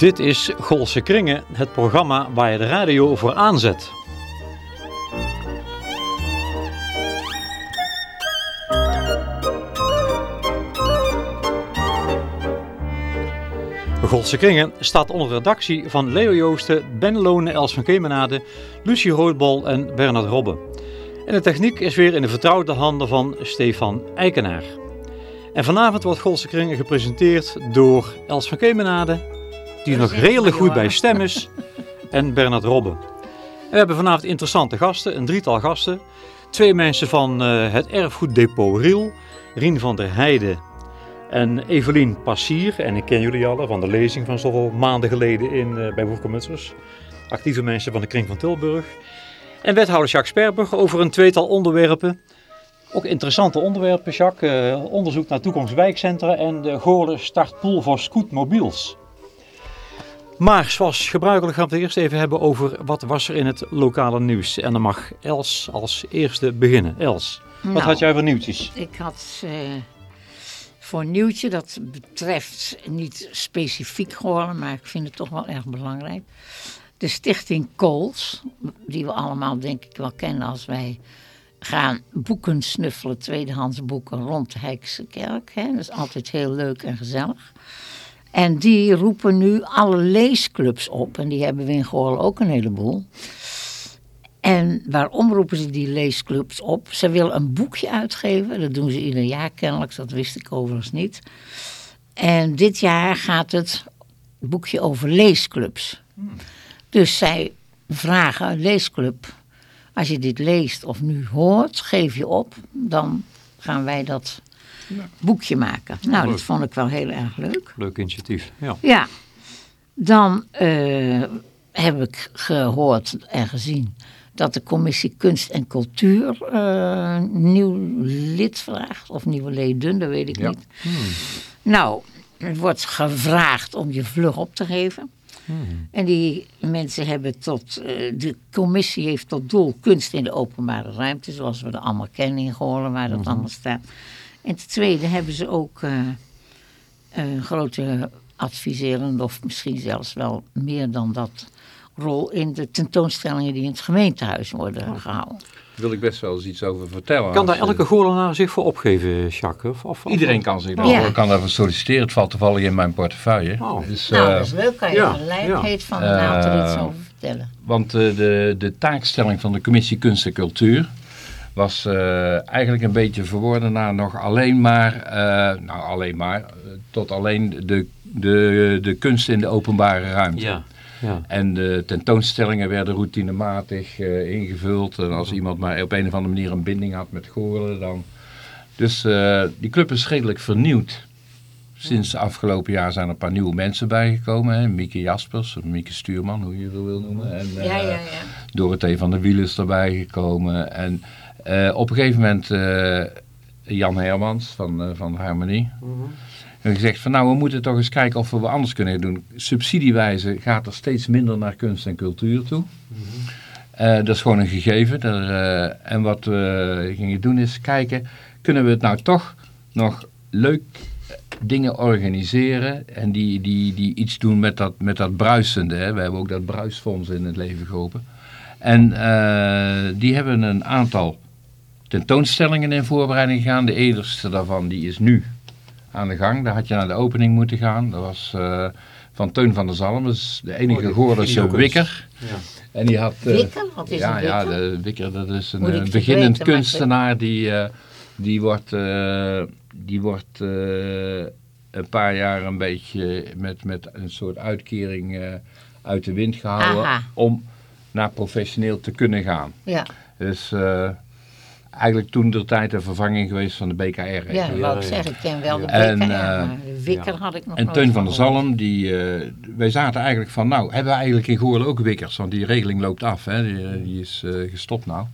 Dit is Golse Kringen, het programma waar je de radio voor aanzet. Golse Kringen staat onder redactie van Leo Joosten, Ben Lonen, Els van Kemenade, Lucie Roodbol en Bernard Robbe. En de techniek is weer in de vertrouwde handen van Stefan Eikenaar. En vanavond wordt Golse Kringen gepresenteerd door Els van Kemenade, die nog redelijk goed bij stem is, en Bernard Robbe. we hebben vanavond interessante gasten, een drietal gasten. Twee mensen van uh, het erfgoeddepot Riel, Rien van der Heijden en Evelien Passier. En ik ken jullie allen van de lezing van zoveel maanden geleden in, uh, bij. Actieve mensen van de Kring van Tilburg. En wethouder Jacques Sperber over een tweetal onderwerpen. Ook interessante onderwerpen, Jacques. Uh, onderzoek naar toekomstwijkcentra en de Goorlen startpool voor scootmobiels. Maar zoals gebruikelijk gaan we het eerst even hebben over wat was er in het lokale nieuws. En dan mag Els als eerste beginnen. Els, wat Nou, had jij voor nieuwtjes? Ik had eh, voor een nieuwtje, dat betreft niet specifiek Goorlen, maar ik vind het toch wel erg belangrijk. De stichting Kools, die we allemaal denk ik wel kennen als wij gaan boeken snuffelen, tweedehands boeken rond de Heikse Kerk. Hè. Dat is altijd heel leuk en gezellig. En die roepen nu alle leesclubs op. En die hebben we in Goorlen ook een heleboel. En waarom roepen ze die leesclubs op? Ze willen een boekje uitgeven. Dat doen ze ieder jaar kennelijk. Dat wist ik overigens niet. En dit jaar gaat het boekje over leesclubs. Dus zij vragen leesclub. Als je dit leest of nu hoort, geef je op. Dan gaan wij dat boekje maken. Nou, dat vond ik wel heel erg leuk. Leuk initiatief. Ja. Ja, dan eh, heb ik gehoord en gezien dat de commissie Kunst en Cultuur eh, nieuw lid vraagt. Of nieuwe leden, dat weet ik Ja. niet. Nou, het wordt gevraagd om je vlug op te geven. En die mensen hebben tot, eh, de commissie heeft tot doel kunst in de openbare ruimte, zoals we dat allemaal kennen in Goorlen, waar dat allemaal staat. En ten tweede hebben ze ook eh, een grote adviserende, of misschien zelfs wel meer dan dat, rol in de tentoonstellingen die in het gemeentehuis worden gehouden. Daar wil ik best wel eens iets over vertellen. Kan daar elke eh, Goorlenaar zich voor opgeven, Jacques? Of, of, Iedereen kan zich daar Ja. kan daarvoor solliciteren. Het valt toevallig in mijn portefeuille. Oh. Dus, nou, eh, dat is leuk, kan je ja, ja. heet van de naam er iets Eh, over vertellen. Want eh, de, de taakstelling van de commissie Kunst en Cultuur was eh, eigenlijk een beetje verworden naar nog alleen maar, eh, nou alleen maar, eh, tot alleen de, de, de kunst in de openbare ruimte. Ja, ja. En de tentoonstellingen werden routinematig eh, ingevuld. En als iemand maar op een of andere manier een binding had met Goorlen, dan... Dus eh, die club is redelijk vernieuwd. Sinds afgelopen jaar zijn er een paar nieuwe mensen bijgekomen. Hè? Mieke Jaspers, of Mieke Stuurman, hoe je het wil noemen. En, Ja, eh, ja, ja. Dorothee van der Wiel is erbij gekomen. En eh, op een gegeven moment eh, Jan Hermans van, eh, van Harmonie. En gezegd van nou we moeten toch eens kijken of we wat anders kunnen doen. Subsidiewijze gaat er steeds minder naar kunst en cultuur toe. Eh, dat is gewoon een gegeven. Daar, en wat we gingen doen is kijken, kunnen we het nou toch nog leuk dingen organiseren en die, die, die iets doen met dat, met dat bruisende. Hè. We hebben ook dat bruisfonds in het leven geroepen. En die hebben een aantal tentoonstellingen in voorbereiding gegaan. De eerste daarvan die is nu aan de gang. Daar had je naar de opening moeten gaan. Dat was eh, van Teun van der Zalm. Dat is de enige Oh, videokunst. wikker. Ja. En die had... eh, Wikker? Wat is ja, een ja, wikker? de wikker dat is een beginnend weten, kunstenaar die, eh, die wordt, eh, die wordt eh, een paar jaar een beetje met, met een soort uitkering eh, uit de wind gehouden Aha. om naar professioneel te kunnen gaan. Ja, Dus eh, eigenlijk toen de tijd een vervanging geweest van de BKR. ja, wou ik ja. zeggen. Ik ken wel de En, BKR, eh, maar de wikker had ik nog En Teun van der. Zalm, die, eh, wij zaten eigenlijk van, nou, hebben we eigenlijk in Goorlen ook wikkers? Want die regeling loopt af, hè? Die, eh, die is eh, gestopt nou.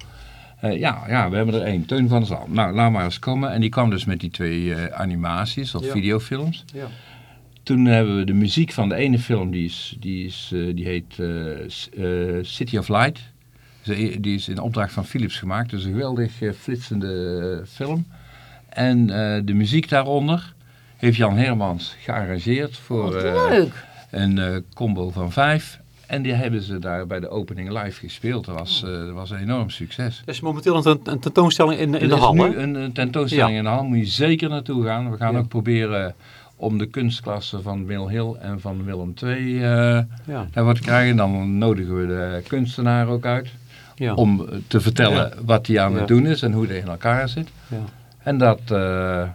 Eh, ja, ja, we hebben er één, Teun van der Zalm. Nou, laat maar eens komen. En die kwam dus met die twee eh, animaties of Ja. videofilms. Ja. Toen hebben we de muziek van de ene film, die, is, die, is, eh, die heet eh, eh, City of Light. Die is in opdracht van Philips gemaakt. Dus een geweldig eh, flitsende eh, film. En eh, de muziek daaronder heeft Jan Hermans gearrangeerd voor een combo van vijf. En die hebben ze daar bij de opening live gespeeld. Dat was, eh, dat was een enorm succes. Er is momenteel een, een tentoonstelling in, in Er de is hal, nu een, een tentoonstelling Ja. in de hal. Moet je zeker naartoe gaan. We gaan Ja. ook proberen om de kunstklassen van Mill Hill en van Willem II Ja, daar wat te krijgen. Dan nodigen we de kunstenaar ook uit. Ja. Om te vertellen wat hij aan Ja. het doen is en hoe hij in elkaar zit. ja. En dat, eh,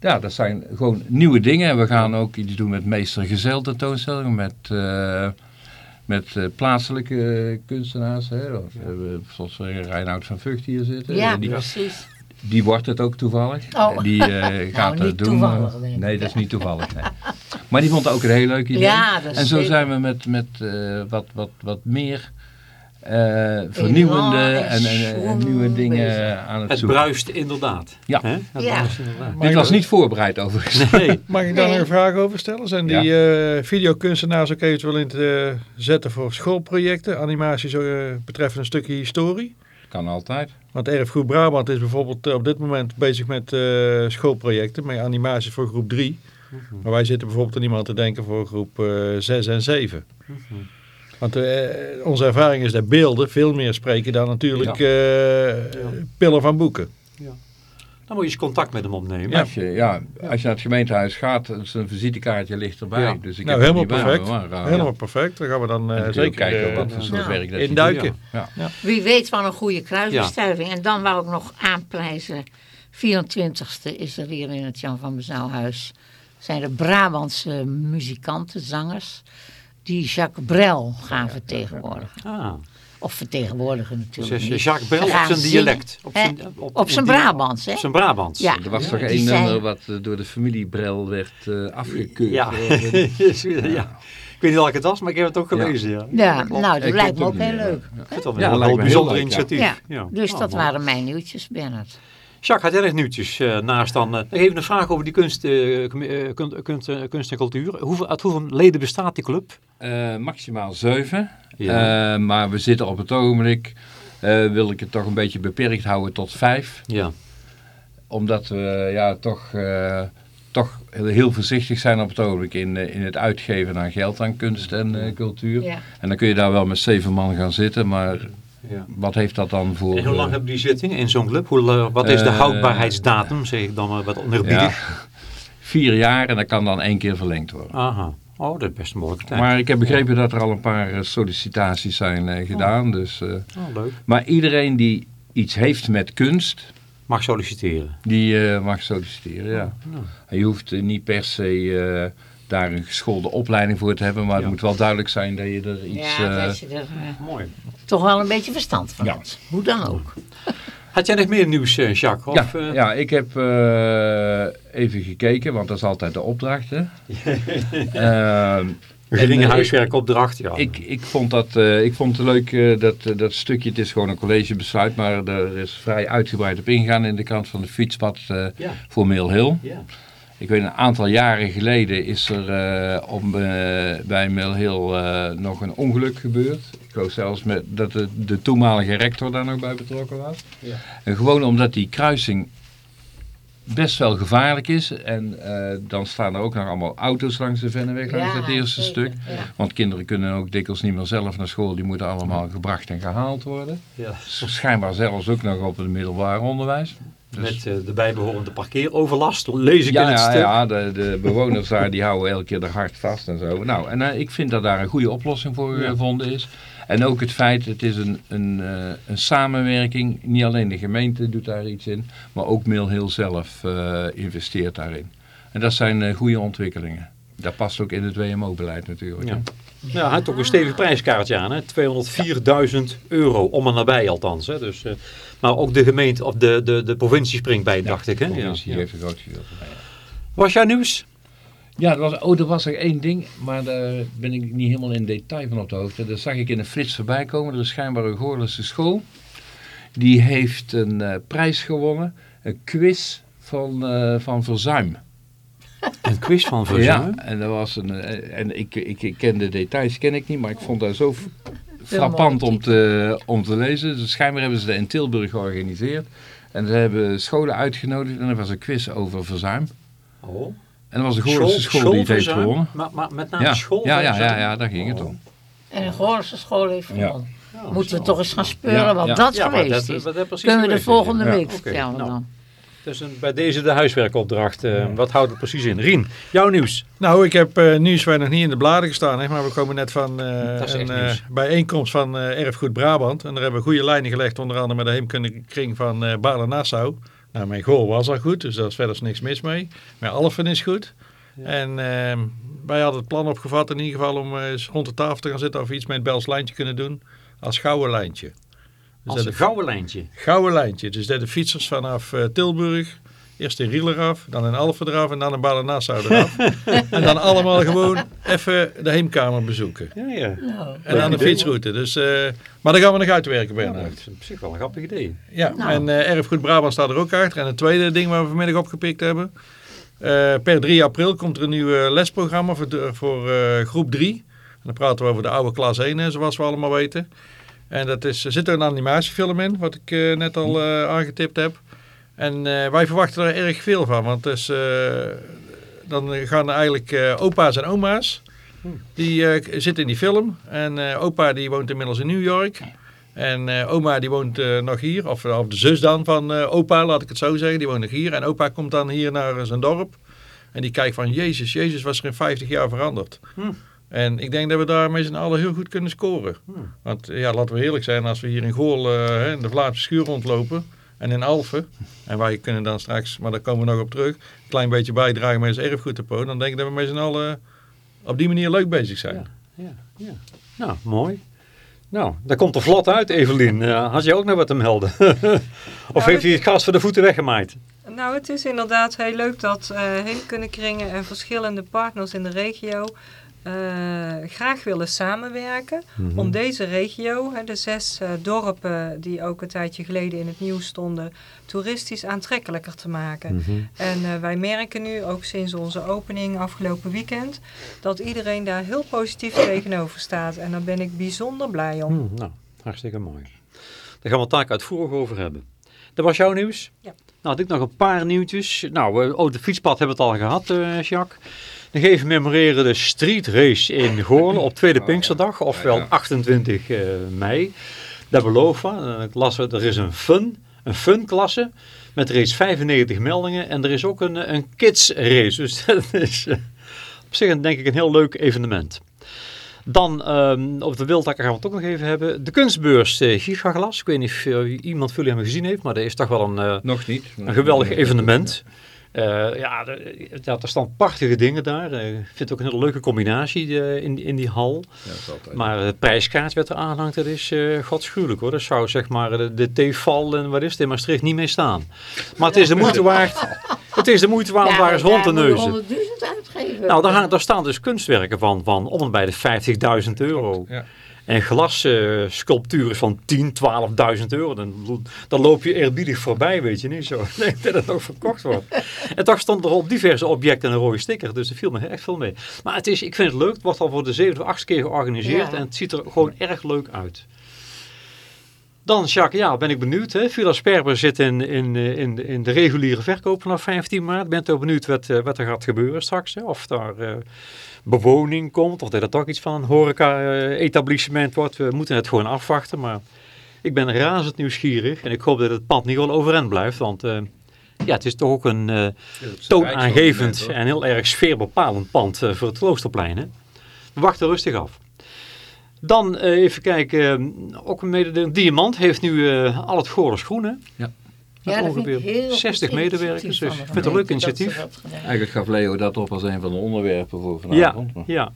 ja, dat zijn gewoon nieuwe dingen. En we gaan ook iets doen met meester gezel tentoonstellingen. Met, eh, met eh, plaatselijke kunstenaars. Hè. We hebben zoals Reinoud van Vught hier zitten. Ja, die, precies. die wordt het ook toevallig. Oh. Die eh, gaat niet dat doen. nee, dat is niet toevallig. Nee. Maar die vond het ook een heel leuk idee. Ja, dat is en zo zeker. zijn we met, met eh, wat, wat, wat meer eh, vernieuwende en en, nieuwe dingen bezig. aan het, Het zoeken. bruist inderdaad. Ja. Hè? Het Ja. bruist inderdaad. Dit was niet voorbereid overigens. Nee. Mag ik daar Nee. een vraag over stellen? Zijn die eh, videokunstenaars ook eventueel in te eh, zetten voor schoolprojecten? Animaties eh, betreffende een stukje historie? Kan altijd. Want Erfgoed Brabant is bijvoorbeeld eh, op dit moment bezig met eh, schoolprojecten, met animaties voor groep 3. Maar wij zitten bijvoorbeeld aan iemand te denken voor groep eh 6 en 7. Want eh, onze ervaring is dat beelden veel meer spreken dan natuurlijk eh, pillen van boeken. Dan moet je eens contact met hem opnemen. Ja. Als, je, ja, als je naar het gemeentehuis gaat, zijn visitekaartje ligt erbij. Ja. Dus ik nou, heb helemaal bij perfect. maar, eh, helemaal perfect. Dan gaan we dan eh, je zeker kijken wat voor soort werk dat hij induiken. doet. Ja. Wie weet van een goede kruisbestuiving. En dan wou ik nog aanprijzen. 24e is er hier in het Jan van Bezouwhuis. Zijn er Brabantse muzikanten, zangers. Die Jacques Brel gaan vertegenwoordigen. Ah, Of vertegenwoordigen natuurlijk dus. Jacques Ze op zijn dialect. Op zijn, Op zijn Brabants, hè? Op zijn Brabants. Ja. Er was toch één zijn- nummer wat eh, door de familie Brel werd eh, afgekeurd. Ja. ja. Ik weet niet welke het was, maar ik heb het ook gelezen. Ja, Ja, nou, dat Ik lijkt me het ook heel leuk. Vind dat Ja, wel dat een lijkt me heel bijzonder initiatief. Ja, Ja. dus Oh, dat mooi. waren mijn nieuwtjes, Bernard. Jacques, had jij nog nieuwtjes eh, naast dan? eh, nog even een vraag over die kunst, eh, kunst, kunst en cultuur. Hoeveel, uit hoeveel leden bestaat die club? Eh, maximaal zeven. Ja. Eh, maar we zitten op het ogenblik, eh, wil ik het toch een beetje beperkt houden tot vijf. Ja. Omdat we ja, toch, eh, toch heel voorzichtig zijn op het ogenblik in, in het uitgeven aan geld aan kunst en eh, cultuur. Ja. En dan kun je daar wel met zeven man gaan zitten, maar ja. wat heeft dat dan voor... En hoe lang eh, hebben die zitting in zo'n club? Hoe, wat is de Eh, houdbaarheidsdatum, zeg ik dan wat ja, onerbiedig? vier jaar en dat kan dan één keer verlengd worden. Aha. Oh, dat is best een mogelijke tijd. Maar ik heb begrepen dat er al een paar eh, sollicitaties zijn gedaan. Dus, eh, Oh, leuk. maar iedereen die iets heeft met kunst, Mag solliciteren. die mag solliciteren, ja. Ja. En je hoeft niet per se daar een geschoolde opleiding voor te hebben, maar Ja. het moet wel duidelijk zijn dat je er iets... Ja, eh, dat je er eh, Mooi. toch wel een beetje verstand van Ja. hebt. Hoe dan ook. Had jij nog meer nieuws, eh, Jacques? Of, ja, eh, ja, ik heb eh, even gekeken, want dat is altijd de opdracht. Hè. Ehm, geringe en, eh, huiswerkopdracht? Ja. Ik, ik, vond dat, eh, ik vond het leuk, eh, dat, eh, dat stukje, het is gewoon een collegebesluit, maar er is vrij uitgebreid op ingegaan in de krant van de fietspad eh, ja. voor Mill Hill. ja. Ik weet een aantal jaren geleden is er eh, op, eh, bij Mill Hill eh, nog een ongeluk gebeurd. Ik geloof zelfs met, dat de, de toenmalige rector daar nog bij betrokken was. Ja. En gewoon omdat die kruising best wel gevaarlijk is. En dan staan er ook nog allemaal auto's langs de Venneweg, langs Ja, het eerste zeker, stuk. ja. Want kinderen kunnen ook dikwijls niet meer zelf naar school. Die moeten allemaal gebracht en gehaald worden. Ja. Schijnbaar zelfs ook nog op het middelbaar onderwijs. Dus- Met eh, de bijbehorende parkeeroverlast, lees ik ja, in het ja, stuk. ja de, de bewoners daar die houden elke keer de hart vast en zo. Nou, en eh, ik vind dat daar een goede oplossing voor Ja. gevonden is. En ook het feit, het is een, een, eh, een samenwerking. Niet alleen de gemeente doet daar iets in, maar ook Mill Hill zelf eh, investeert daarin. En dat zijn eh, goede ontwikkelingen. Dat past ook in het WMO-beleid natuurlijk. Ja. Ja, hij had ook een stevig prijskaartje aan, hè? 204.000 euro, om en nabij althans. Hè? Dus, eh, maar ook de gemeente, of de, de, de provincie springt bij, dacht ik. Hè? De Ja. provincie Ja. heeft een groot gedeelte bij. Was jouw nieuws? Ja, er was, oh, er was er één ding, maar daar ben ik niet helemaal in detail van op de hoogte. Dat zag ik in een flits voorbij komen. Er is schijnbaar een Goorlense school. Die heeft een eh, prijs gewonnen. Een quiz van, eh, van verzuim. Een quiz van Verzuim? Ja, en dat was een. eh, en ik, ik, ik ken de details, ken ik niet, maar ik vond dat zo frappant om te, om te lezen. Dus schijnbaar hebben ze dat in Tilburg georganiseerd. En ze hebben scholen uitgenodigd en er was een quiz over verzuim. Oh. En dat was de Goorlense school, die het heeft gewonnen. Maar, maar met name Ja, school. ja, ja, ja, ja, daar ging het om. En de Goorlense school heeft gewonnen. Ja, Moeten we toch eens gaan speuren Ja, wat ja. dat geweest dat- is. wat dat precies Kunnen we de volgende ja. week vertellen nou. dan. Dus een, bij deze de huiswerkopdracht. eh, Wat houdt het precies in? Rien, jouw nieuws. Nou, ik heb eh, nieuws waar nog niet in de bladen gestaan heeft, maar we komen net van eh, een bijeenkomst van Erfgoed Brabant. En daar hebben we goede lijnen gelegd, onder andere met de heemkundekring van eh Balen-Nassau. Nou, mijn goal was al goed, dus daar is verder niks mis mee. Mijn Alphen is goed. En ehm, wij hadden het plan opgevat in ieder geval om eens rond de tafel te gaan zitten of iets met het Bels lijntje kunnen doen als gouden lijntje. Dus Als dat een gouden lijntje. gouden lijntje. Dus dat de fietsers vanaf eh, Tilburg, eerst in Riel eraf, dan in Alphen eraf en dan in Balen-Nassau eraf. en dan allemaal gewoon even de heemkamer bezoeken. Ja, ja. Nou, En dan de fietsroute. Dus, eh, maar dan gaan we nog uitwerken, Ja, Bernhard. dat is op zich wel een grappig idee. Ja, Nou. en eh Erfgoed Brabant staat er ook achter. En het tweede ding waar we vanmiddag opgepikt hebben. eh, per 3 april komt er een nieuw lesprogramma voor, voor eh, groep 3. En dan praten we over de oude klas 1, hè, zoals we allemaal weten. En dat is, er zit er een animatiefilm in, wat ik eh, net al eh, aangetipt heb. En eh, wij verwachten er erg veel van. Want dus, dan gaan eigenlijk opa's en oma's. Die zitten in die film. En opa die woont inmiddels in New York. En oma die woont nog hier, of, of de zus dan van opa, laat ik het zo zeggen, die woont nog hier. En opa komt dan hier naar zijn dorp. En die kijkt van, jezus, jezus was er in 50 jaar veranderd. Hm. En ik denk dat we daar met z'n allen heel goed kunnen scoren. Hm. Want ja, laten we eerlijk zijn, als we hier in Goorl eh, hè, in de Vlaamse schuur rondlopen en in Alphen. En wij kunnen dan straks, maar daar komen we nog op terug, een klein beetje bijdragen met ons erfgoeddepot. Dan denk ik dat we met z'n allen op die manier leuk bezig zijn. Ja, ja. Nou, mooi. Nou, daar komt er vlot uit, Evelien. Had je ook nog wat te melden? of heeft hij het gas voor de voeten weggemaaid? Nou, het is inderdaad heel leuk dat eh heemkundekringen en verschillende partners in de regio eh, graag willen samenwerken Mhm. om deze regio, hè, de zes eh, dorpen die ook een tijdje geleden in het nieuws stonden, toeristisch aantrekkelijker te maken. Mhm. En eh, wij merken nu, ook sinds onze opening afgelopen weekend, dat iedereen daar heel positief tegenover staat. En daar ben ik bijzonder blij om. Hm, nou, hartstikke mooi. Daar gaan we het taak uitvoerig over hebben. Dat was jouw nieuws? Ja. Nou, had ik nog een paar nieuwtjes. Nou, oh, de fietspad hebben we het al gehad, eh Jacques. Even memoreren de street race in Goorlen op tweede Pinksterdag, ja. 28 eh, mei. Dat beloven we. Eh, ik las er, is een fun, een fun klasse met reeds 95 meldingen en er is ook een, eh, een kids race. Dus dat is op zich denk ik een heel leuk evenement. Dan ehm, op de Wildakker gaan we het ook nog even hebben. De kunstbeurs eh, Gigaglas. Ik weet niet of iemand van jullie hem gezien heeft, maar dat is toch wel een, Nog niet. een geweldig evenement. Ja, de- ja, er staan prachtige dingen daar. Eh, Ik vind het ook een hele leuke combinatie eh, in, in die hal. Ja, is altijd. Maar het prijskaart wat er aanhangt, dat is eh godschuwelijk hoor. Dat zou zeg maar de, de T-val en wat is het in Maastricht niet mee staan. Maar het is de moeite waard. Het is de moeite waard om daar eens rond te neuzen. 100.000 uitgeven. Nou, daar, daar staan dus kunstwerken van, van om en bij de 50.000 euro. Ja. En glassculpturen van 10, 12.000 euro. Dan, dan loop je eerbiedig voorbij, weet je niet zo. Denk dat het nog verkocht wordt. En toch stond er op diverse objecten een rode sticker. Dus er viel me echt veel mee. Maar het is, ik vind het leuk. Het wordt al voor de zevende of achtste keer georganiseerd. Ja. En het ziet er gewoon erg leuk uit. Dan, Jacques, ja, ben ik benieuwd. Hè? Villa Sperber zit in, in, eh, in, de- in de reguliere verkoop vanaf 15 maart. Bent u benieuwd wat, eh, wat er gaat gebeuren straks? Hè? Of daar eh, bewoning komt, of dat er toch iets van een horeca-etablissement wordt. We moeten het gewoon afwachten, maar ik ben razend nieuwsgierig. En ik hoop dat het pand niet wel overeind blijft, want eh, ja, het is toch ook een eh, toonaangevend en heel erg sfeerbepalend pand eh, voor het Kloosterplein. Hè? We wachten rustig af. Dan even kijken, ook een mededeling. Diamant heeft nu al het Goorles groen, hè? Ja. Ja, dat vind ik ongeveer heel goed 60 initiatief medewerkers, dus ik vind het een leuk initiatief. Eigenlijk gaf Leo dat op als een van de onderwerpen voor Ja, vanavond. maar- ja.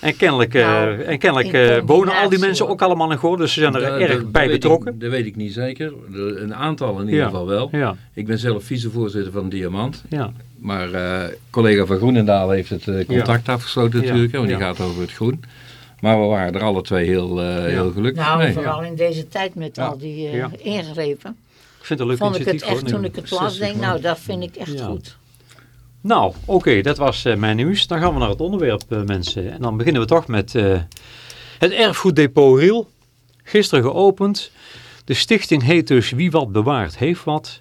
En kennelijk, eh, Nou, en kennelijk eh, wonen al die mensen ook allemaal in Goor, dus ze zijn er erg bij betrokken. Ik, dat weet ik niet zeker. De- Een aantal in ieder Ja. geval wel. Ja, Ik ben zelf vicevoorzitter van Diamant. ja. Maar eh, collega van Groenendaal heeft het contact afgesloten Ja. natuurlijk. hè, Want Ja. die gaat over het groen. Maar we waren er alle twee heel, eh, heel gelukkig Nou, mee. vooral in deze tijd met Ja. al die eh, Ja. ingrepen. Ik vind het een leuk Vond ik het echt, hoor. toen ik het las, denk nou, dat vind ik echt Ja. goed. Nou, oké, dat was eh, mijn nieuws. Dan gaan we naar het onderwerp, eh, mensen. En dan beginnen we toch met eh, het erfgoeddepot Riel. Gisteren geopend. De stichting heet dus Wie wat bewaart, heeft wat.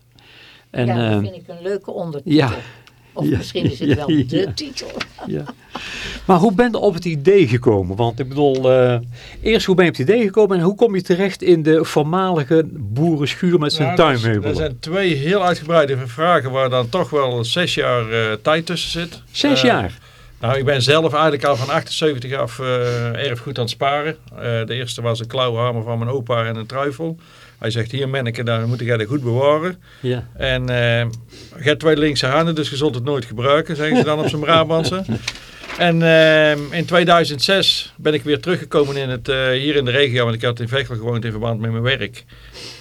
En ja, dat vind ik een leuke ondertitel. ja, Of Ja, misschien is het ja, wel de ja. titel. Ja. Maar hoe ben je op het idee gekomen? Want ik bedoel, eh, eerst hoe ben je op het idee gekomen en hoe kom je terecht in de voormalige boerenschuur met zijn Nou, tuinmeubelen? Er zijn twee heel uitgebreide vragen waar dan toch wel zes jaar eh, tijd tussen zit. Zes Eh, jaar? Nou, ik ben zelf eigenlijk al van 78 af eh erfgoed aan het sparen. Eh, de eerste was een klauwhamer van mijn opa en een truifel. Hij zegt, hier manneke, daar moet jij dat goed bewaren. Ja. En eh je hebt twee linkse handen, dus je zult het nooit gebruiken, zeggen ze dan op zijn Brabantse. En eh, in 2006 ben ik weer teruggekomen in het, eh, hier in de regio, want ik had in Vechel gewoond in verband met mijn werk.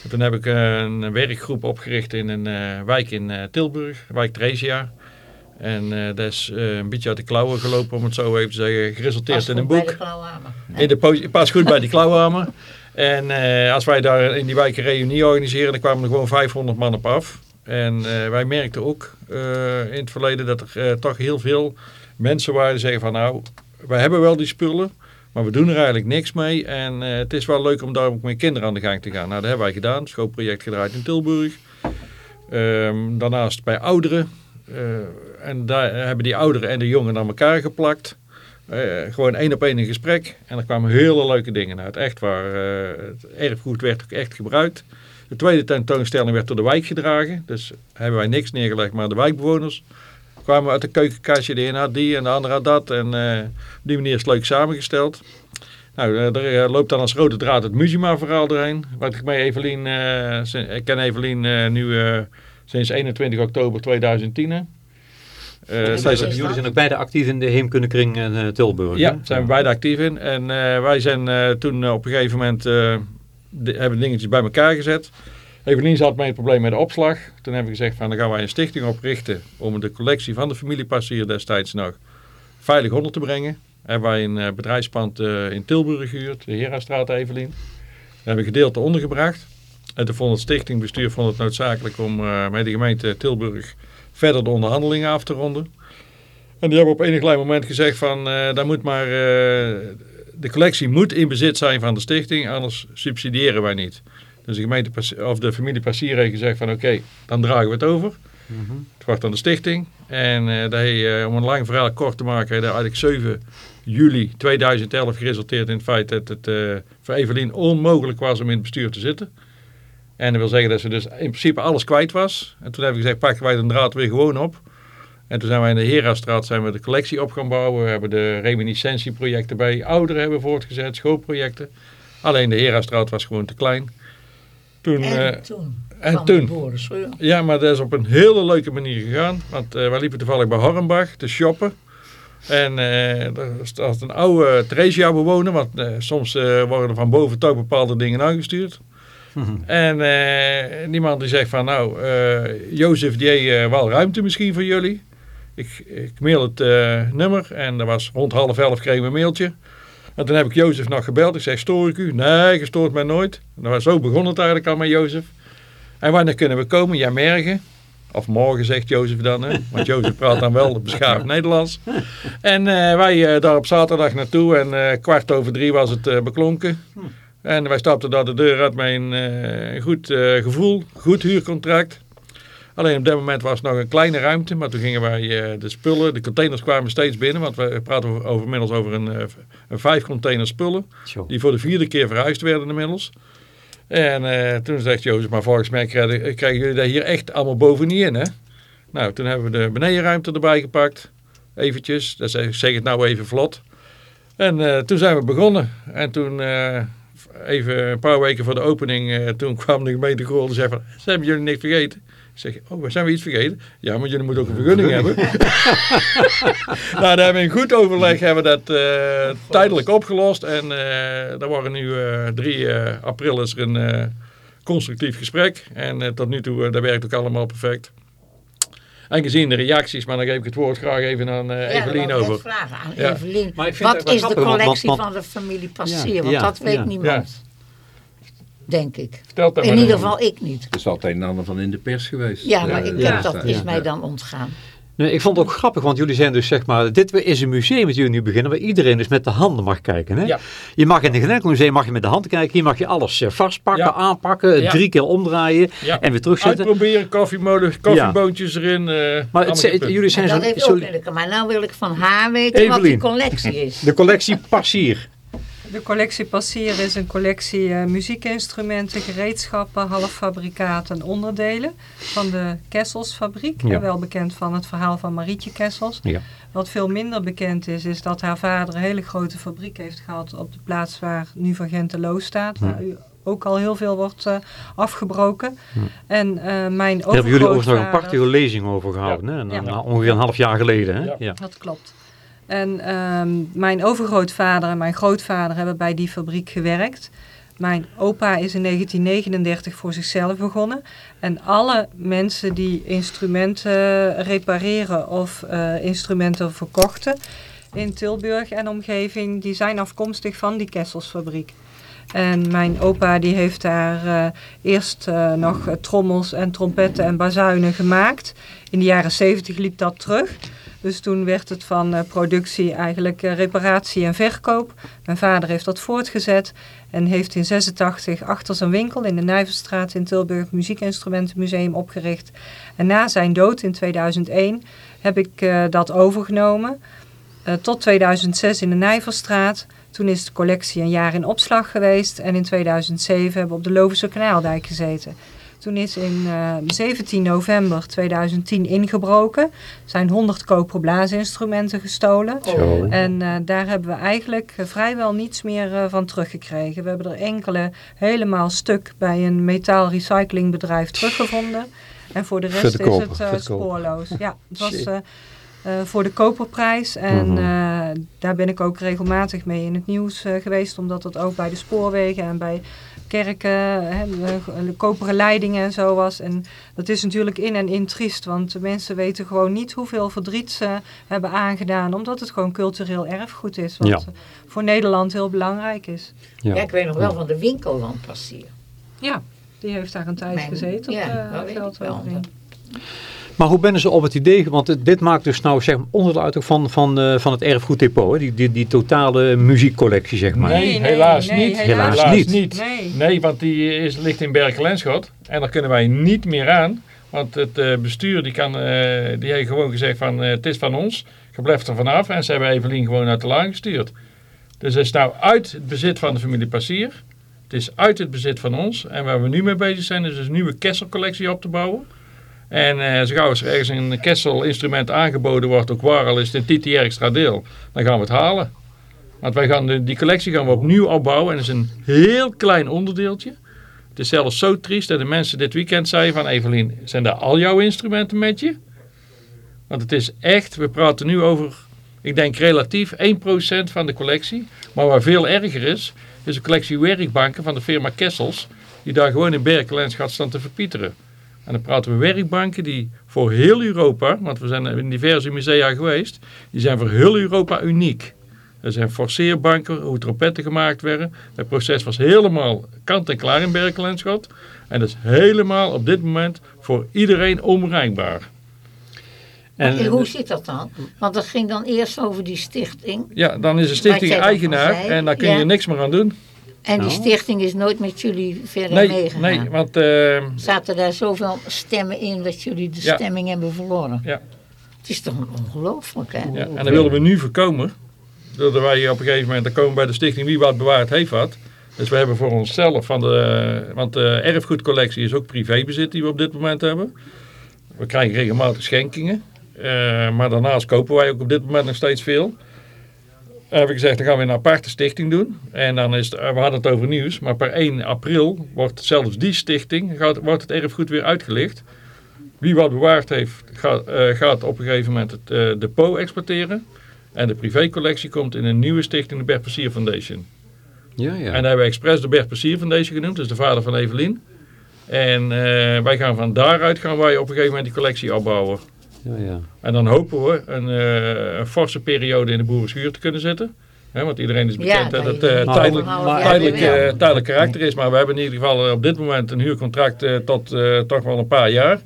En toen heb ik eh, een werkgroep opgericht in een eh, wijk in Tilburg, wijk Tresia. En eh, dat is eh, een beetje uit de klauwen gelopen, om het zo even te zeggen, geresulteerd Pas in een goed bij boek. de klauwhamer. In de pas goed bij die klauwhamer. En eh, als wij daar in die wijk een reunie organiseren, dan kwamen er gewoon 500 man op af. En eh, wij merkten ook eh, in het verleden dat er toch heel veel mensen waren die zeggen van nou, wij hebben wel die spullen, maar we doen er eigenlijk niks mee. En het is wel leuk om daar ook met kinderen aan de gang te gaan. Nou, dat hebben wij gedaan. Schoolproject gedraaid in Tilburg. Ehm, daarnaast bij ouderen. En daar hebben die ouderen en de jongen aan elkaar geplakt. Gewoon één op één een gesprek. En er kwamen hele leuke dingen uit. Echt waar. eh, het erfgoed werd ook echt gebruikt. De tweede tentoonstelling werd door de wijk gedragen. Dus hebben wij niks neergelegd, maar de wijkbewoners kwamen uit de keukenkastje. De een had die en de ander had dat. En eh, op die manier is het leuk samengesteld. Nou, eh, er loopt dan als rode draad het Muzima-verhaal doorheen. Wat ik met Evelien, ik ken Evelien nu sinds 21 oktober 2010. Zij zijn, jullie zijn ook beide actief in de Heemkundekring in eh, Tilburg. ja, hè? zijn we beide actief in. En eh, wij zijn toen op een gegeven moment de- hebben dingetjes bij elkaar gezet. Evelien zat met het probleem met de opslag. Toen hebben we gezegd van dan gaan wij een stichting oprichten om de collectie van de familie Passier destijds nog veilig onder te brengen. Hebben wij een bedrijfspand in Tilburg gehuurd, de Herastraat Evelien. Daar hebben we gedeelte ondergebracht. En toen vond het stichtingbestuur vond het noodzakelijk om met de gemeente Tilburg verder de onderhandelingen af te ronden. En die hebben op enig klein moment gezegd van, eh daar moet maar, eh, de collectie moet in bezit zijn van de stichting, anders subsidiëren wij niet. Dus de gemeente of de familie Passier heeft gezegd van oké, dan dragen we het over. Mhm. Het wordt aan de stichting. En eh dat heeft, om een lang verhaal kort te maken, heeft eigenlijk 7 juli 2011 geresulteerd in het feit dat het eh, voor Evelien onmogelijk was om in het bestuur te zitten. En dat wil zeggen dat ze dus in principe alles kwijt was. En toen hebben we gezegd, pakken wij de draad weer gewoon op. En toen zijn wij in de Herastraat zijn we de collectie op gaan bouwen. We hebben de reminiscentieprojecten bij ouderen hebben voortgezet, schoolprojecten. Alleen de Herastraat was gewoon te klein. Toen, En eh, toen en toen? ja, maar dat is op een hele leuke manier gegaan. Want eh wij liepen toevallig bij Hornbach te shoppen. En eh er staat een oude Theresia-bewoner. Want eh, soms worden er van boven toch bepaalde dingen Mhm. En eh, die man die zegt van nou, eh Jozef die heeft eh, wel ruimte misschien voor jullie. Ik, ik mail het nummer en dat was rond half elf kregen we een mailtje. En toen heb ik Jozef nog gebeld. Ik zeg, stoor ik u? Nee, je stoort mij nooit. Was zo begon het eigenlijk al met Jozef. En wanneer kunnen we komen? Ja, morgen. Of morgen, zegt Jozef dan. Hè? Want Jozef praat dan wel beschaafd Nederlands. En wij daar op zaterdag naartoe. En kwart over drie was het beklonken. En wij stapten daar de deur uit met een eh, goed eh, gevoel. Goed huurcontract. Alleen op dat moment was het nog een kleine ruimte. Maar toen gingen wij eh, de spullen, de containers kwamen steeds binnen. Want we praten over, over inmiddels over een, een vijf container spullen. Die voor de vierde keer verhuisd werden inmiddels. En toen zegt Jozef, maar volgens mij krijgen, krijgen jullie dat hier echt allemaal bovenin, hè? Nou, toen hebben we de benedenruimte erbij gepakt. Eventjes, dat zeg, ik zeg het nou even vlot. En toen zijn we begonnen. En toen, even een paar weken voor de opening, eh, toen kwam de gemeente Goorlen en zei van, "Ze hebben jullie niks vergeten? Ik zeg, oh, zijn we iets vergeten? Ja, maar jullie moeten ook een vergunning hebben. nou, daar hebben we in goed overleg hebben we dat eh, tijdelijk opgelost. En eh daar worden nu eh 3 eh, april is er een eh, constructief gesprek. En eh, tot nu toe, eh, dat werkt ook allemaal perfect. En gezien de reacties, maar dan geef ik het woord graag even aan eh, Ja, Evelien ik over. vragen aan Ja. Evelien. Ik Wat is de want- collectie want- van de familie Passier? Ja, Want ja, dat weet ja. niemand. Denk ik. Vertel dat In ieder geval ik niet. Er is het een en ander van in de pers geweest. Ja, maar ik ja, heb, dat ja, is ja. mij dan ontgaan. Nee, ik vond het ook grappig, want jullie zijn dus zeg maar, dit is een museum dat jullie nu beginnen, waar iedereen dus met de handen mag kijken. Hè? Ja. Je mag in een enkel museum mag je met de hand kijken, hier mag je alles eh, vastpakken, Ja. aanpakken, Ja. drie keer omdraaien Ja. en weer terugzetten. Uitproberen, koffiemolen, koffieboontjes erin. eh, Maar het, het- jullie zijn dat zo, heeft zo- ook Willeke. Maar nou wil ik van haar weten wat die collectie is. de collectie Passier. De collectie Passier is een collectie eh, muziekinstrumenten, gereedschappen, halffabrikaten en onderdelen van de Kesselsfabriek. Ja. Wel bekend van het verhaal van Marietje Kessels. Ja. Wat veel minder bekend is, is dat haar vader een hele grote fabriek heeft gehad op de plaats waar nu Van Genteloos staat. Waar u ook al heel veel wordt eh, afgebroken. En eh, mijn Daar hebben jullie overigens nog een prachtige lezing over gehouden, hè? Na, Ja. na ongeveer een half jaar geleden. Hè? Ja. Ja. Dat klopt. En ehm, mijn overgrootvader en mijn grootvader hebben bij die fabriek gewerkt. Mijn opa is in 1939 voor zichzelf begonnen. En alle mensen die instrumenten repareren of eh, instrumenten verkochten in Tilburg en omgeving, die zijn afkomstig van die Kesselsfabriek. En mijn opa die heeft daar eh, eerst eh, nog trommels en trompetten en bazuinen gemaakt. In de jaren 70 liep dat terug. Dus toen werd het van eh, productie eigenlijk eh, reparatie en verkoop. Mijn vader heeft dat voortgezet en heeft in 86 achter zijn winkel in de Nijverstraat in Tilburg Muziekinstrumentenmuseum opgericht. En na zijn dood in 2001 heb ik eh, dat overgenomen. Tot 2006 in de Nijverstraat. Toen is de collectie een jaar in opslag geweest. En in 2007 hebben we op de Lovense Kanaaldijk gezeten. Toen is in eh, 17 november 2010 ingebroken. Zijn 100 koper blaasinstrumenten gestolen. Zo. En eh, daar hebben we eigenlijk eh, vrijwel niets meer eh, van teruggekregen. We hebben er enkele helemaal stuk bij een metaalrecyclingbedrijf teruggevonden. En voor de rest is het eh, spoorloos. Ja, het was eh, eh, voor de koperprijs. En Mhm. eh, daar ben ik ook regelmatig mee in het nieuws eh, geweest. Omdat het ook bij de spoorwegen en bij kerken, hè, de, de koperen leidingen en zo was. En dat is natuurlijk in en in triest. Want de mensen weten gewoon niet hoeveel verdriet ze hebben aangedaan. Omdat het gewoon cultureel erfgoed is. Wat Ja. eh, voor Nederland heel belangrijk is. Ja. Ja. ik weet nog wel van de winkelwand passieren. Ja, die heeft daar een tijd Mijn- gezeten op ja, dat de weet ik Veldhoven. wel. Maar hoe ben ze op het idee, want dit, maakt dus nou zeg maar onderdeel uit ook van, van, eh, van het erfgoeddepot, hè? Die, die, die totale muziekcollectie zeg maar. Nee, helaas niet. helaas niet. Nee. Nee, want die is, ligt in Berkel-Lenschot. En daar kunnen wij niet meer aan. Want het eh, bestuur die kan, eh, die heeft gewoon gezegd van eh, het is van ons. Je blijft er vanaf. En ze hebben Evelien gewoon uit de laan gestuurd. Dus het is nou uit het bezit van de familie Passier. Het is uit het bezit van ons. En waar we nu mee bezig zijn is dus een nieuwe Kessel-collectie op te bouwen. En eh zo gauw als er ergens een Kessel-instrument aangeboden wordt, ook waar al is het een TT extra deel, dan gaan we het halen. Want wij gaan die collectie gaan we opnieuw opbouwen en dat is een heel klein onderdeeltje. Het is zelfs zo triest dat de mensen dit weekend zeiden van Evelien, zijn daar al jouw instrumenten met je? Want het is echt, we praten nu over, ik denk relatief 1% van de collectie. Maar waar veel erger is, is de collectie werkbanken van de firma Kessels, die daar gewoon in Berkelenschat staan te verpieteren. En dan praten we werkbanken die voor heel Europa, want we zijn in diverse musea geweest, die zijn voor heel Europa uniek. Er zijn forceerbanken, hoe trompetten gemaakt werden. Het proces was helemaal kant en klaar in Berkelenschot. En dat is helemaal op dit moment voor iedereen onbereikbaar. En, En, hoe zit dat dan? Want dat ging dan eerst over die stichting. Ja, dan is de stichting eigenaar en daar kun je ja. niks meer aan doen. En die Nou. stichting is nooit met jullie verder Nee, meegegaan. nee want eh, Zaten daar zoveel stemmen in dat jullie de Ja. stemming hebben verloren? Ja. Het is toch ongelooflijk, hè? ja, en dat willen we nu voorkomen. Doordat wij op een gegeven moment, dan komen bij de stichting Wie Wat Bewaard heeft wat. Dus we hebben voor onszelf, van de, want de erfgoedcollectie is ook privébezit die we op dit moment hebben. We krijgen regelmatig schenkingen. Eh, maar daarnaast kopen wij ook op dit moment nog steeds veel. Dan heb ik gezegd, dan gaan we een aparte stichting doen. En dan is het, eh, we hadden het over nieuws, maar per 1 april wordt zelfs die stichting, gaat, wordt het erfgoed weer uitgelicht. Wie wat bewaard heeft, gaat, eh, gaat op een gegeven moment het eh, depot exporteren. En de privécollectie komt in een nieuwe stichting, de Bert Plezier Foundation. ja, ja. En daar hebben we expres de Bert Plezier Foundation genoemd, dus de vader van Evelien. En eh, wij gaan van daaruit gaan wij op een gegeven moment die collectie opbouwen. Ja, ja. En dan hopen we een, eh, een forse periode in de boerenschuur te kunnen zitten. Hè, want iedereen is bekend dat dat het je eh, tijdelijk, jaar tijdelijk, eh, tijdelijk karakter is. Maar we hebben in ieder geval op dit moment een huurcontract eh, tot eh, toch wel een paar jaar.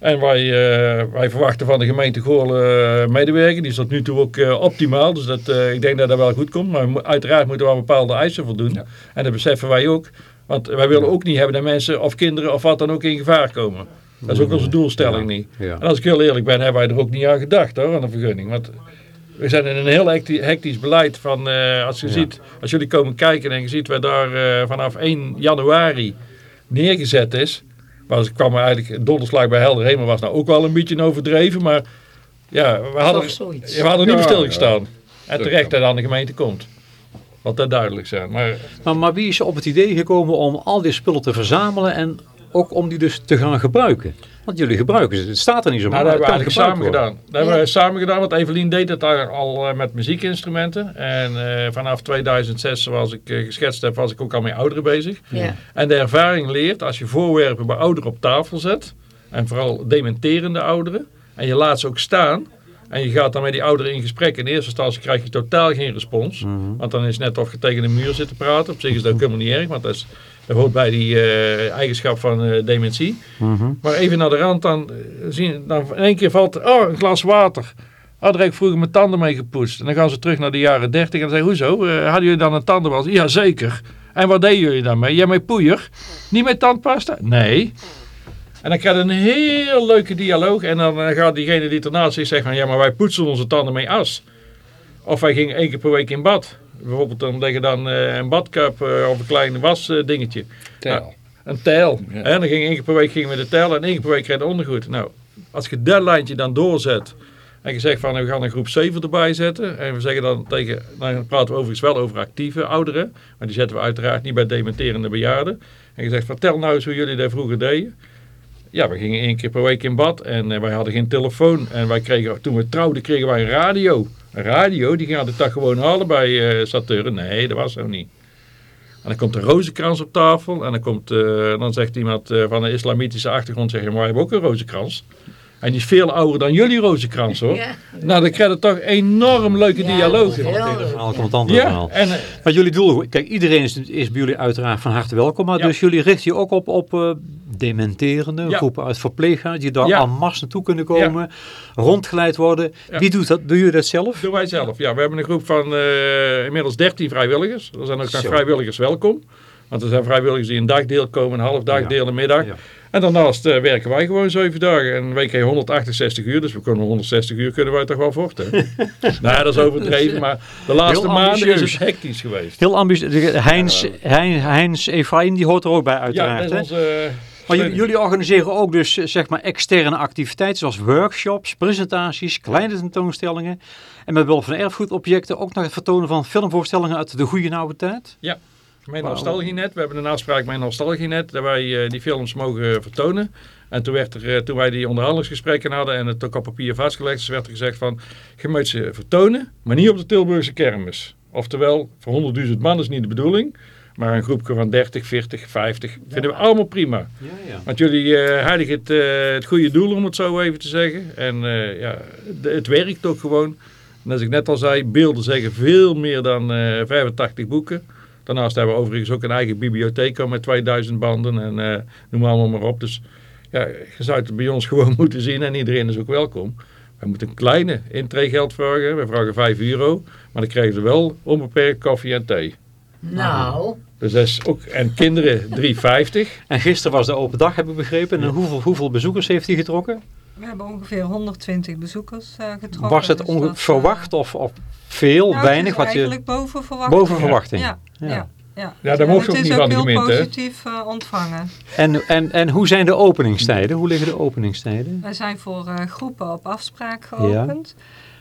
En wij, eh, wij verwachten van de gemeente Goorlen uh, medewerken. Die is tot nu toe ook uh, optimaal. Dus dat, uh, ik denk dat dat wel goed komt. Maar uiteraard moeten we aan bepaalde eisen voldoen. Ja. En dat beseffen wij ook. Want wij willen ook niet hebben dat mensen of kinderen of wat dan ook in gevaar komen. Dat is ook onze doelstelling niet. Ja. En als ik heel eerlijk ben, hebben wij er ook niet aan gedacht hoor, aan een vergunning. Want we zijn in een heel hecti- hectisch beleid van, eh, als je Ja. ziet, als jullie komen kijken en je ziet waar daar eh, vanaf 1 januari neergezet is. Ik kwam er eigenlijk donderslag bij Helder Hemel was nou ook wel een beetje overdreven, maar ja, we hadden, we niet Ja, meer stilgestaan. En terecht dat aan de gemeente komt. Wat dat duidelijk zijn. Maar Maar, maar wie is er op het idee gekomen om al die spullen te verzamelen en ook om die dus te gaan gebruiken? Want jullie gebruiken ze. Het staat er niet zo Nou, maar dat hebben we het eigenlijk samen gedaan. Dat hebben we samen gedaan, want Evelien deed het daar al eh, met muziekinstrumenten. En eh, vanaf 2006, zoals ik eh, geschetst heb, was ik ook al met ouderen bezig. Ja. En de ervaring leert, als je voorwerpen bij ouderen op tafel zet, en vooral dementerende ouderen, en je laat ze ook staan, en je gaat dan met die ouderen in gesprek, in eerste instantie krijg je totaal geen respons. Mhm. Want dan is het net of je tegen een muur zit te praten. Op zich is dat ook helemaal niet erg, want dat, is, dat hoort bij die eh, eigenschap van eh, dementie. Mhm. Maar even naar de rand, dan, eh, zien, dan in één keer valt, oh, een glas water. Oh, daar heb ik vroeger mijn tanden mee gepoetst. En dan gaan ze terug naar de jaren 30 en dan zeggen, hoezo? Hadden jullie dan een tandenwas? Ja, zeker. En wat deden jullie dan mee? Jij met poeier? Niet met tandpasta? Nee. En dan krijg je een heel leuke dialoog. En dan gaat diegene die ernaast zit zeggen van, ja, maar wij poetsen onze tanden mee as. Of wij gingen één keer per week in bad. Bijvoorbeeld dan leg je dan eh, een badkuip eh, of een klein wasdingetje. Tel. Een tijl. Ja. En dan ging één keer per week gingen we de tijl en één keer per week kreeg je de ondergoed. Nou, als je dat lijntje dan doorzet en je zegt van we gaan een groep 7 erbij zetten. En we zeggen dan tegen, dan praten we overigens wel over actieve ouderen. Maar die zetten we uiteraard niet bij dementerende bejaarden. En je zegt vertel nou eens hoe jullie dat vroeger deden. Ja, we gingen één keer per week in bad en eh, wij hadden geen telefoon. En wij kregen, toen we trouwden kregen wij een radio. Een radio, die gingen de dag gewoon halen bij eh Saturn. Nee, dat was zo niet. En dan komt een rozenkrans op tafel. En dan, komt, eh, dan zegt iemand van een islamitische achtergrond, zeg maar hebben ook een rozenkrans. En die is veel ouder dan jullie rozenkrans hoor. Ja. Nou, dan krijg je toch enorm leuke Ja, verhaal komt andere Ja, verhaal. en eh, Maar jullie doel, kijk, iedereen is, is bij jullie uiteraard van harte welkom. Maar Ja. dus jullie richten je ook op, op eh, dementerende Ja. groepen uit verpleeghuizen die daar Ja. en masse naartoe kunnen komen, rondgeleid worden. Ja. Wie doet dat? Doe je dat zelf? doen wij zelf. Ja, we hebben een groep van eh, inmiddels 13 vrijwilligers. Er zijn ook Zo. vrijwilligers welkom. Want er zijn vrijwilligers die een dagdeel komen, een half dagdeel, een middag. Ja. En daarnaast eh, werken wij gewoon zeven dagen. En een week heb je 168 uur, dus we kunnen 160 uur kunnen wij toch wel vochten. nou, dat is overdreven, maar de laatste maanden is het hectisch geweest. Heel ambitieus. Heinz, Hein- Heinz Efraim, die hoort er ook bij Ja, uiteraard. dat hè? is onze... eh, Maar jullie, organiseren ook dus eh, zeg maar externe activiteiten zoals workshops, presentaties, kleine tentoonstellingen. En met behulp van erfgoedobjecten ook nog het vertonen van filmvoorstellingen uit de goede oude tijd. Mijn. Nostalgienet. We hebben een afspraak met Nostalgienet dat wij eh, die films mogen vertonen. En toen, werd er, eh, toen wij die onderhandelingsgesprekken hadden en het ook op papier vastgelegd is, werd er gezegd van, je moet ze vertonen, maar niet op de Tilburgse kermis. Oftewel, voor 100.000 man is niet de bedoeling, maar een groepje van 30, 40, 50 vinden we allemaal prima. Ja, ja. Want jullie eh heiligen het, eh, het goede doel, om het zo even te zeggen. En eh, ja, het werkt ook gewoon. En als ik net al zei, beelden zeggen veel meer dan eh 85 boeken. Daarnaast hebben we overigens ook een eigen bibliotheek met 2000 banden en eh, noem allemaal maar op. Dus ja, je zou het bij ons gewoon moeten zien en iedereen is ook welkom. We moeten een kleine intreegeld vragen. We vragen 5 euro, maar dan krijgen ze wel onbeperkt koffie en thee. Nou, Dus dat is ook, en kinderen 3,50. En gisteren was de open dag, heb ik begrepen. En hoeveel, hoeveel bezoekers heeft hij getrokken? We hebben ongeveer 120 bezoekers eh, getrokken. Was het dus dat, eh, verwacht of, of veel, nou, weinig? Het is Wat je, eigenlijk boven verwachting. boven verwachting. Ja, Ja. ja. ja, Ja, dat mocht En ook het niet is van de heel gemeente, hè? positief eh, ontvangen. En, en, en hoe zijn de openingstijden? Hoe liggen de openingstijden? Wij zijn voor eh, groepen op afspraak geopend.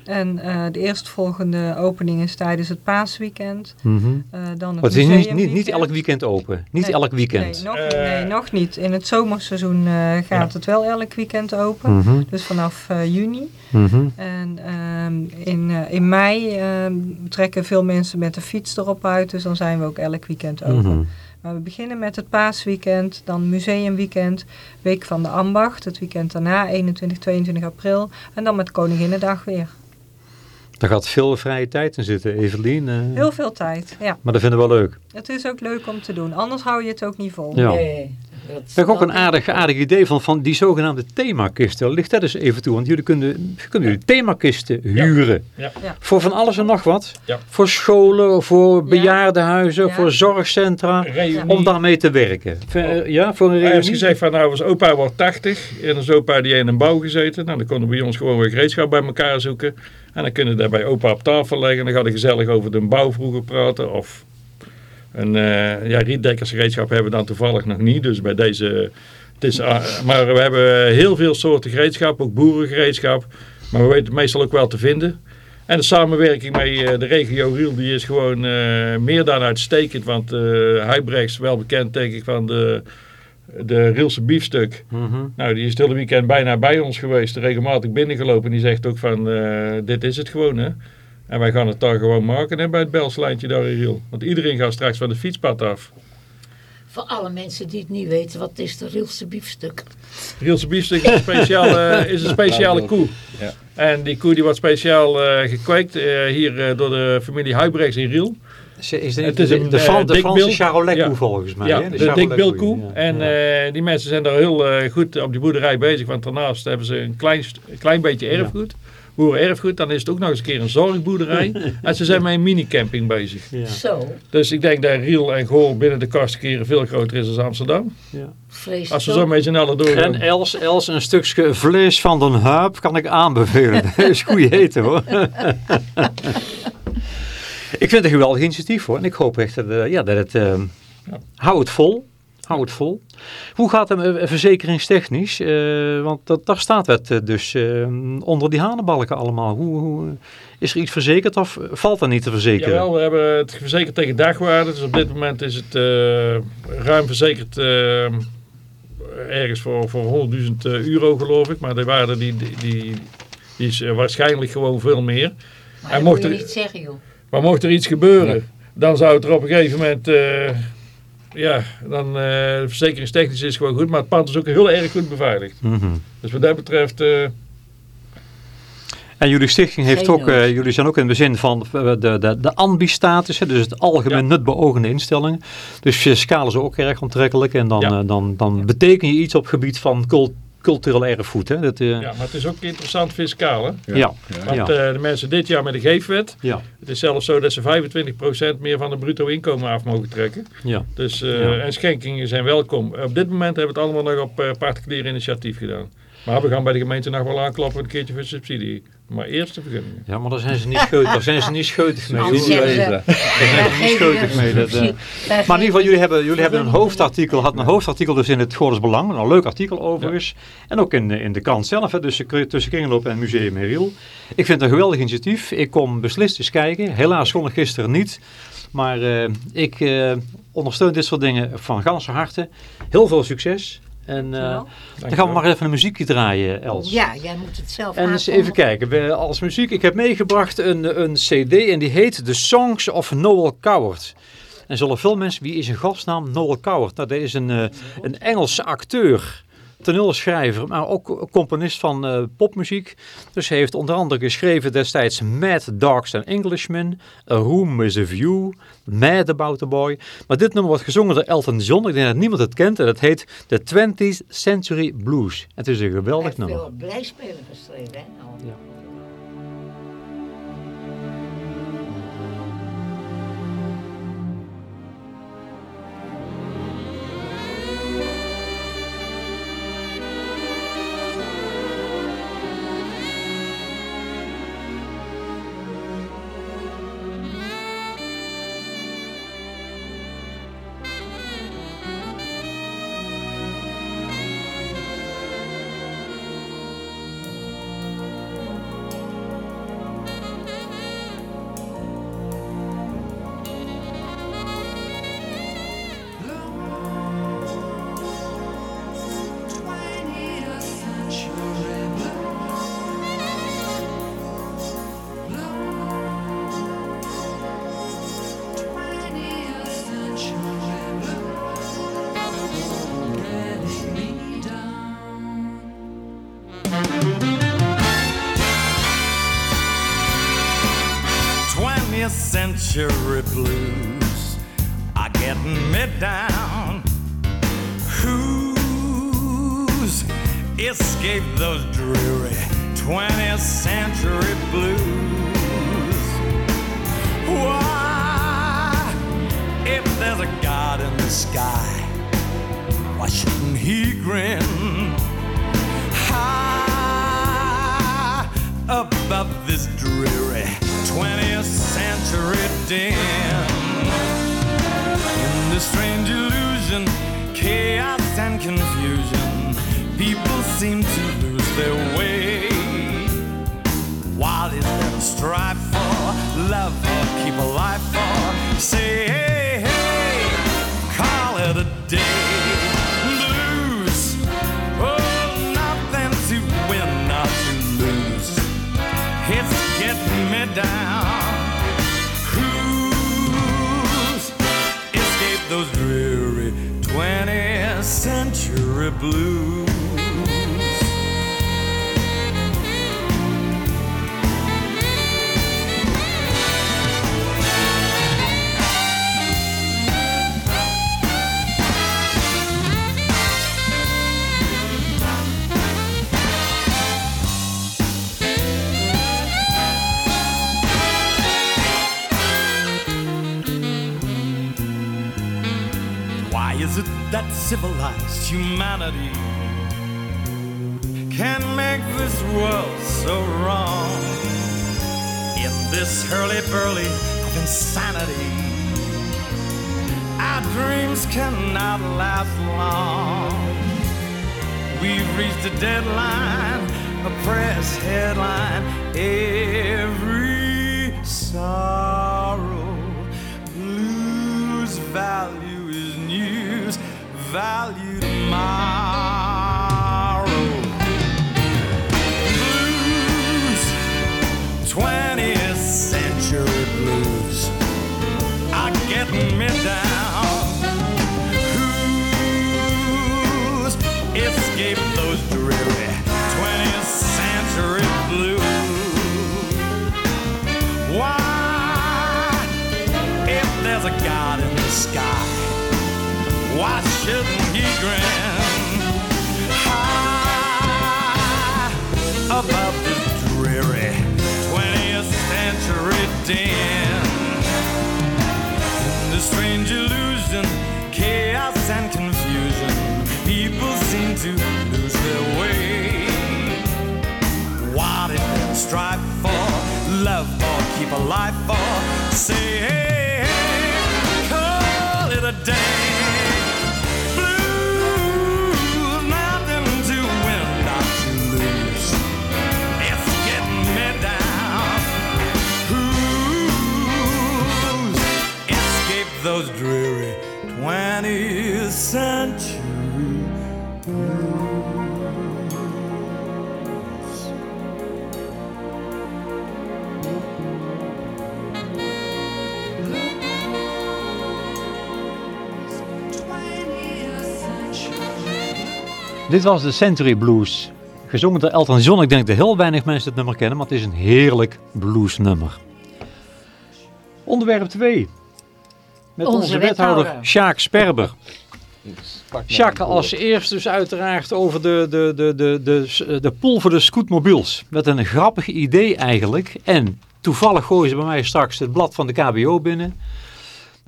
En eh, de eerstvolgende opening is tijdens het paasweekend. Mhm. eh dan het is niet, niet, elk weekend open. Niet Nee, elk weekend. Nee nog, Eh. nee, nog niet. In het zomerseizoen eh, gaat het wel elk weekend open. Mhm, Dus vanaf juni. mhm. En ehm, in, eh, in mei ehm, trekken veel mensen met de fiets erop uit. Dus dan zijn we ook elk weekend open. Mhm. Maar we beginnen met het paasweekend, dan museumweekend, week van de ambacht, het weekend daarna, 21, 22 april. En dan met Koninginnedag weer. Daar gaat veel vrije tijd in zitten, Evelien. eh. Heel veel tijd, ja. Maar dat vinden we wel leuk. Het is ook leuk om te doen, anders hou je het ook niet vol. Ja. nee. Dat, Ik heb ook een aardig, aardig idee van, van die zogenaamde themakisten. Ligt dat eens even toe, want jullie kunnen, kunnen jullie themakisten huren. Ja. Ja. Voor van alles en nog wat. Ja. Voor scholen, voor bejaardenhuizen, Ja. voor zorgcentra. Reunie. Om daarmee te werken. Ver- Ja, voor een Hij heeft reunie? gezegd van nou, als opa wordt 80 en als opa die in een bouw gezeten, nou, dan konden bij ons gewoon weer gereedschap bij elkaar zoeken. En dan kunnen we daar bij opa op tafel leggen. Dan gaat hij gezellig over de bouw vroeger praten. Of een eh ja, rietdekkersgereedschap hebben we dan toevallig nog niet. Dus bij deze, het is, ah, maar we hebben heel veel soorten gereedschap, ook boerengereedschap. Maar we weten het meestal ook wel te vinden. En de samenwerking met eh, de regio Riel die is gewoon eh, meer dan uitstekend. Want eh Huibrechts, wel bekend denk ik van de, de Rielse biefstuk. Mhm. Nou, die is het hele weekend bijna bij ons geweest, regelmatig binnengelopen. En die zegt ook van, dit is het gewoon hè. En wij gaan het daar gewoon maken hè, bij het Belslijntje daar in Riel. Want iedereen gaat straks van de fietspad af. Voor alle mensen die het niet weten, wat is de Rielse biefstuk? Rielse biefstuk is een speciale, is een speciale koe. Ja. En die koe die wordt speciaal eh, gekweekt eh, hier eh, door de familie Huibrechts in Riel. Is, is dit Het is de, een, de, Fran- de Franse bil. Charolais-koe Ja. volgens mij. ja, hè? de, dikbilkoe. ja. En Ja. eh, die mensen zijn daar heel goed op die boerderij bezig. Want daarnaast hebben ze een klein, een klein beetje erfgoed. Boerenerfgoed. Dan is het ook nog eens een keer een zorgboerderij. en ze zijn met een minicamping bezig. Ja. Zo, Dus ik denk dat Riel en Goor binnen de kastkeren veel groter is dan Amsterdam. Ja. Als we het zo met z'n allen doorgaan. En Els, Els, een stukje vlees van den huip kan ik aanbevelen. Dat is goed eten hoor. ik vind het een geweldig initiatief hoor. En ik hoop echt dat, eh, ja, dat het... eh, Hou het vol. Hou het vol. Hoe gaat het verzekeringstechnisch? Eh, want dat, daar staat het eh, dus eh, onder die hanenbalken allemaal. Hoe, hoe, is er iets verzekerd of valt er niet te verzekeren? Jawel, we hebben het verzekerd tegen dagwaarde. Dus op dit moment is het eh, ruim verzekerd ergens voor, voor 100.000 euro geloof ik. Maar de waarde die, die, die, die is waarschijnlijk gewoon veel meer. Maar dat mocht er- niet zeggen joh. Maar mocht er iets gebeuren, Ja. dan zou het er op een gegeven moment... eh, ja, dan uh, verzekeringstechnisch is het gewoon goed. Maar het pand is ook heel erg goed beveiligd. Mhm. Dus wat dat betreft... eh, En jullie stichting heeft Geen ook, eh, jullie zijn ook in de zin van eh, de, de, de ambi-status, dus het algemeen Ja. nut beogende instellingen. Dus fiscaal is ook erg aantrekkelijk en dan, Ja. eh, dan, dan beteken je iets op het gebied van cult, cultureel erfgoed. Hè? Dat, eh, ja, maar het is ook interessant fiscaal. Hè? ja. Ja. Want Ja. eh, de mensen dit jaar met de geefwet... Ja. Het is zelfs zo dat ze 25% meer van het bruto inkomen af mogen trekken. Ja. Dus, eh, Ja. En schenkingen zijn welkom. Op dit moment hebben we het allemaal nog op eh, particulier initiatief gedaan. Maar we gaan bij de gemeente nog wel aankloppen een keertje voor subsidie. Maar eerst de vergunningen. ja, maar daar zijn ze niet scheutig, daar zijn ze niet scheutig mee. Wezen. zijn ze niet mee. Dat, eh, Maar in ieder geval, jullie hebben, jullie hebben een hoofdartikel, had een hoofdartikel dus in het Goorles Belang, een leuk artikel overigens. En ook in, in de krant zelf, hè, dus tussen Kringloop en Museum Heriel. Ik vind het een geweldig initiatief. Ik kom beslist eens kijken. Helaas kon ik gisteren niet. Maar eh, ik eh, ondersteun dit soort dingen van ganse harte. Heel veel succes. En eh, dan gaan we maar even een muziekje draaien, Els. Ja, jij moet het zelf En eens even kijken, we- als muziek, ik heb meegebracht een, een cd en die heet The Songs of Noel Coward. En zullen veel mensen, wie is in godsnaam Noel Coward? Nou, dat is een, eh, een Engelse acteur, toneelschrijver, maar ook componist van eh, popmuziek. Dus hij heeft onder andere geschreven destijds Mad Dogs and Englishmen, A Room with a View, Mad About the Boy. Maar dit nummer wordt gezongen door Elton John, ik denk dat niemand het kent, en dat heet The 20th Century Blues. Het is een Hij geweldig heeft nummer. veel blijspelen geschreven, hè? Nou. Ja. Strange illusion, chaos and confusion, people seem to lose their way. While is there a strive for love or keep alive for? Say, century blues? Why is it that civilized humanity can make this world so wrong? In this hurly-burly of insanity, our dreams cannot last long. We've reached a deadline, a press headline. Every sorrow lose value is news, value Blues, 20th century blues me down. Those dreary 20th century blues? Why, if there's a God in the sky, why shouldn't he grin? High above this dreary 20th century den. The strange illusion, chaos and confusion, people seem to lose their way. What if they strive for love or keep alive for? Say, hey, hey, call it a day. Dit was de Century Blues. Gezongen door Elton John. Ik denk dat heel weinig mensen het nummer kennen, maar het is een heerlijk bluesnummer. Onderwerp 2. Met onze, Onze wethouder wethouder. Sjaak Sperber. Sjaak, als eerst dus uiteraard over de, de, de, de, de, de pool voor de scootmobiels. Met een grappig idee eigenlijk. En toevallig gooien ze bij mij straks het blad van de KBO binnen.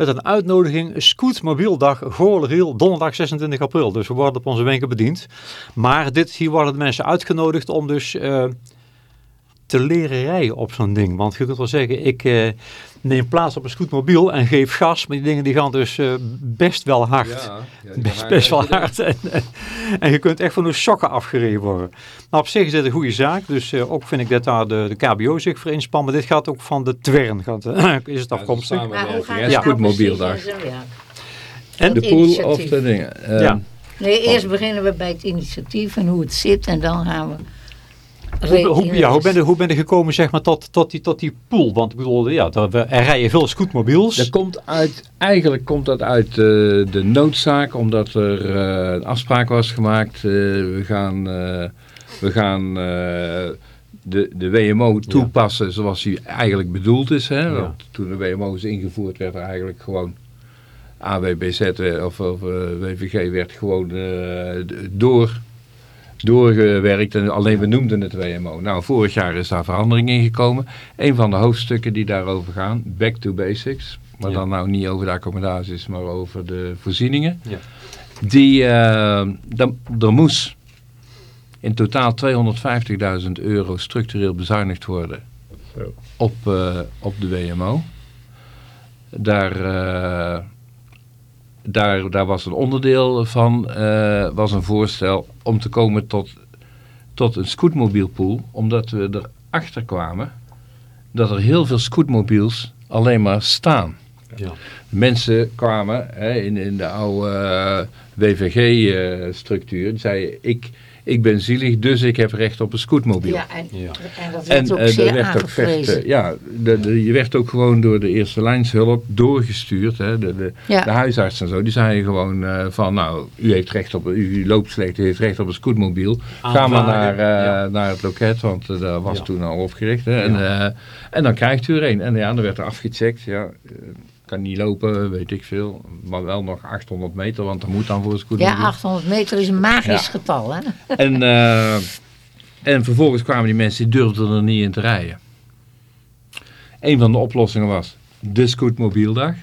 Met een uitnodiging Scootmobieldag Goorleriel donderdag 26 april. Dus we worden op onze wenken bediend. Maar dit, hier worden de mensen uitgenodigd om dus eh, te leren rijden op zo'n ding. Want je kunt wel zeggen, ik eh, neem plaats op een scootmobiel en geef gas. Maar die dingen die gaan dus eh, best wel hard. Best, best wel hard. En, en- je kunt echt van de sokken afgereden worden. Nou, op zich is dit een goede zaak. Dus eh, ook vind ik dat daar de, de KBO zich voor inspant. Maar dit gaat ook van de Twern. Gaat, is het afkomstig. Maar Ja, het nou zijn werk? En- De pool of de dingen. Ja. Nee, eerst beginnen we bij het initiatief en hoe het zit en dan gaan we... Hoe, hoe, ja, hoe, ben je, hoe ben je gekomen zeg maar, tot, tot, die, tot die pool? Want ik bedoel, ja, er, er rijden veel scootmobiels. Dat komt uit, eigenlijk komt dat uit eh, de noodzaak, omdat er eh, een afspraak was gemaakt. eh, we gaan, we gaan de, de WMO toepassen zoals die eigenlijk bedoeld is. Hè? Ja. Want toen de WMO is ingevoerd werd er eigenlijk gewoon AWBZ of, of WVG werd gewoon door doorgewerkt. En alleen we noemden het WMO. Nou, vorig jaar is daar verandering in gekomen. Een van de hoofdstukken die daarover gaan, Back to Basics. Maar Ja. dan nou niet over de accommodaties, maar over de voorzieningen. Ja. Die, dan- er moest in totaal 250.000 euro structureel bezuinigd worden Zo. op, eh, op de WMO. Daar, eh, daar, daar was een onderdeel van, was een voorstel om te komen tot, tot een scootmobielpool. Omdat we erachter kwamen dat er heel veel scootmobiels alleen maar staan. Ja. Mensen kwamen hè, in, in de oude WVG-structuur. die zeiden, ik, ik ben zielig, dus ik heb recht op een scootmobiel. Ja, en, Ja. en dat En werd ook zeer werd ook vechten. aangeprezen. Ja, de, de- je werd ook gewoon door de eerste lijnshulp doorgestuurd. Hè, de, de, Ja. de huisarts en zo, die zeiden gewoon eh, van nou, u heeft recht op, u loopt slecht, u heeft recht op een scootmobiel. Ga maar naar, eh, naar het loket, want dat was Ja. toen al opgericht. Hè, en, eh, en dan krijgt u er een. En ja, dan werd er afgecheckt. Ja, kan niet lopen, weet ik veel. Maar wel nog 800 meter, want dat moet dan voor een scootmobiel. Ja, 800 meter is een magisch Ja. getal, hè? En, eh, en vervolgens kwamen die mensen die durfden er niet in te rijden. Een van de oplossingen was de scootmobieldag.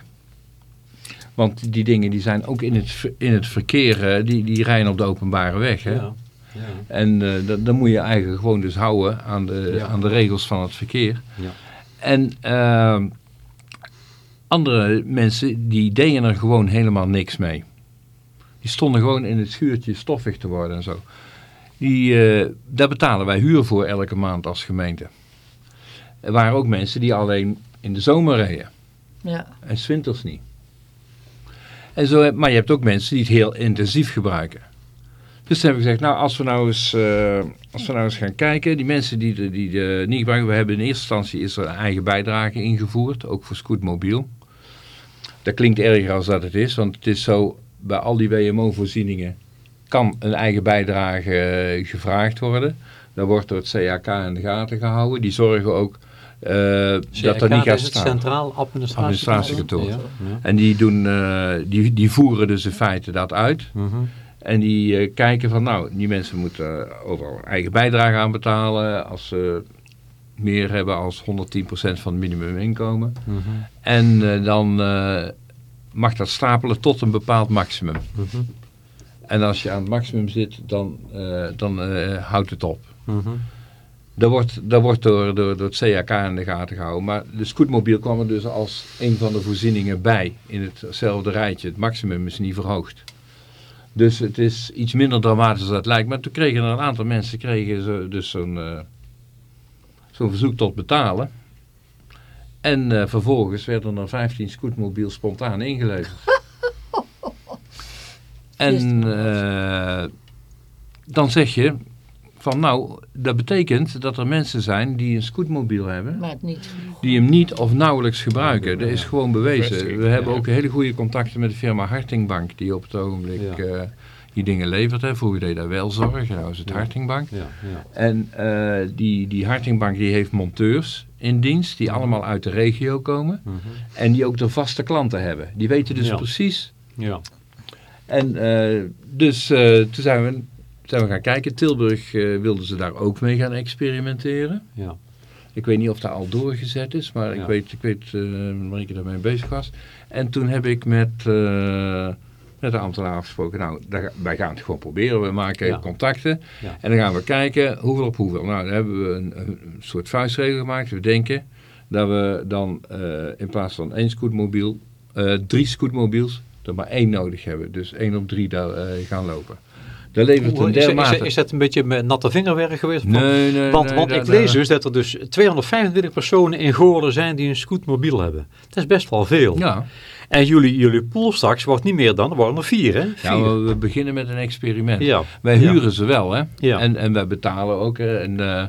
Want die dingen die zijn ook in het, in het verkeer, die, die rijden op de openbare weg. Hè? Ja. Ja. En eh, dat, dan moet je eigenlijk gewoon dus houden aan de, Ja. aan de regels van het verkeer. Ja. En eh, andere mensen die deden er gewoon helemaal niks mee. Die stonden gewoon in het schuurtje stoffig te worden en zo. Die, eh, daar betalen wij huur voor elke maand als gemeente. Er waren ook mensen die alleen in de zomer reden. Ja. En 's winters niet. En zo, maar je hebt ook mensen die het heel intensief gebruiken. Dus toen heb ik gezegd, nou als we nou eens, eh, als we nou eens gaan kijken, die mensen die, die de niet gebruiken, we hebben in eerste instantie is er een eigen bijdrage ingevoerd, ook voor Scootmobiel. Dat klinkt erger als dat het is, want het is zo, bij al die WMO-voorzieningen kan een eigen bijdrage eh, gevraagd worden. Dat wordt door het CAK in de gaten gehouden. Die zorgen ook eh, dat er niet gaat is het staan. Centraal Administratie. Administratiekantoor. Ja. Ja. En die, doen, eh, die, die voeren dus in feite dat uit. Mhm. En die kijken van, nou, die mensen moeten overal eigen bijdrage aan betalen. Als ze meer hebben als 110% van het minimuminkomen. Mhm. En eh, dan eh, mag dat stapelen tot een bepaald maximum. Mhm. En als je aan het maximum zit, dan, eh, dan houdt het op. Mhm. Dat wordt, dat wordt door, door, door het CAK in de gaten gehouden. Maar de scootmobiel kwam er dus als een van de voorzieningen bij. In hetzelfde rijtje. Het maximum is niet verhoogd. Dus het is iets minder dramatisch dan het lijkt. Maar toen kregen er een aantal mensen kregen zo, dus zo'n zo'n verzoek tot betalen. En eh, vervolgens werden er 15 scootmobiels spontaan ingeleverd. en eh, dan zeg je van nou, dat betekent dat er mensen zijn die een scootmobiel hebben, Maar het niet. die hem niet of nauwelijks gebruiken. Dat is gewoon bewezen. We hebben ook hele goede contacten met de firma Hartingbank, die op het ogenblik Ja. Die dingen levert. Hè. Vroeger deed dat wel zorg, nou is het. Hartingbank. Ja, ja. En eh, die, die Hartingbank die heeft monteurs in dienst, die allemaal uit de regio komen. Mhm. En die ook de vaste klanten hebben. Die weten dus precies. Ja. En eh, dus eh, toen zijn we, zijn we gaan kijken. Tilburg wilden ze daar ook mee gaan experimenteren. Ja. Ik weet niet of dat al doorgezet is, maar ik Ja. weet, ik weet eh, waar ik daarmee bezig was. En toen heb ik met, met de ambtenaar afgesproken, nou, daar- wij gaan het gewoon proberen. We maken Ja. contacten Ja. en dan gaan we kijken hoeveel op hoeveel. Nou, dan hebben we een, een soort vuistregel gemaakt. We denken dat we dan eh, in plaats van één scootmobiel, eh, drie scootmobiels, er maar één nodig hebben. Dus één op drie daar eh, gaan lopen. Dat levert een Is, is, dermate... is dat een beetje met natte vingerwerk geweest? Nee, nee, Want, nee, want ik lees dus dat er dus 225 personen in Goorlen zijn die een scootmobiel hebben. Dat is best wel veel. Ja, En jullie, jullie pool straks wordt niet meer dan, er worden er vier hè? ja we, we beginnen met een experiment. Ja. Wij Ja. huren ze wel, hè. Ja. En, en wij betalen ook. Hè. En eh,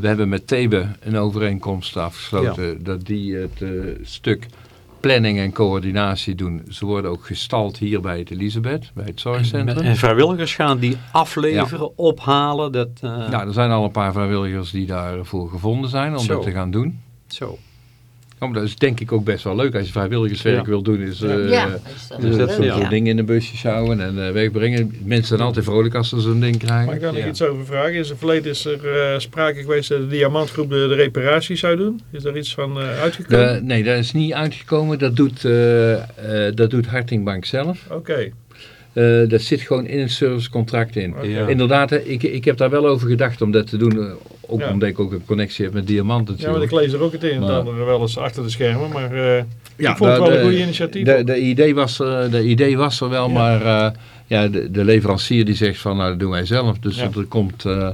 we hebben met Thebe een overeenkomst afgesloten dat die het eh, stuk planning en coördinatie doen. Ze worden ook gestald hier bij het Elisabeth, bij het zorgcentrum. En vrijwilligers gaan die afleveren, ophalen. Dat, eh, Nou, er zijn al een paar vrijwilligers die daarvoor gevonden zijn om Zo. dat te gaan doen. Zo. Maar dat is denk ik ook best wel leuk als je vrijwilligerswerk Ja. wil doen. Is, eh, ja, is dat dus dat soort ja. dingen in een busje sjouwen en eh, wegbrengen. Mensen zijn altijd vrolijk als ze zo'n ding krijgen. Mag ik daar nog iets over vragen? Is er verleden is er eh, sprake geweest dat de Diamantgroep de, de reparaties zou doen? Is daar iets van eh, uitgekomen? De- nee, dat is niet uitgekomen. Dat doet, eh, eh, dat doet Hartingbank zelf. Oké. Eh, dat zit gewoon in het servicecontract in. Ja. Inderdaad, hè, ik, ik heb daar wel over gedacht om dat te doen. eh, Ook Ja. omdat ik ook een connectie heb met diamanten Ja, want ik natuurlijk. lees er ook het een en het Maar- andere wel eens achter de schermen. Maar eh, Ja, ik vond het de- wel een de- goede initiatief. De, de, idee was er, de idee was er wel, Ja. maar eh, ja, de, de leverancier die zegt van nou dat doen wij zelf. Dus Ja. er komt, eh,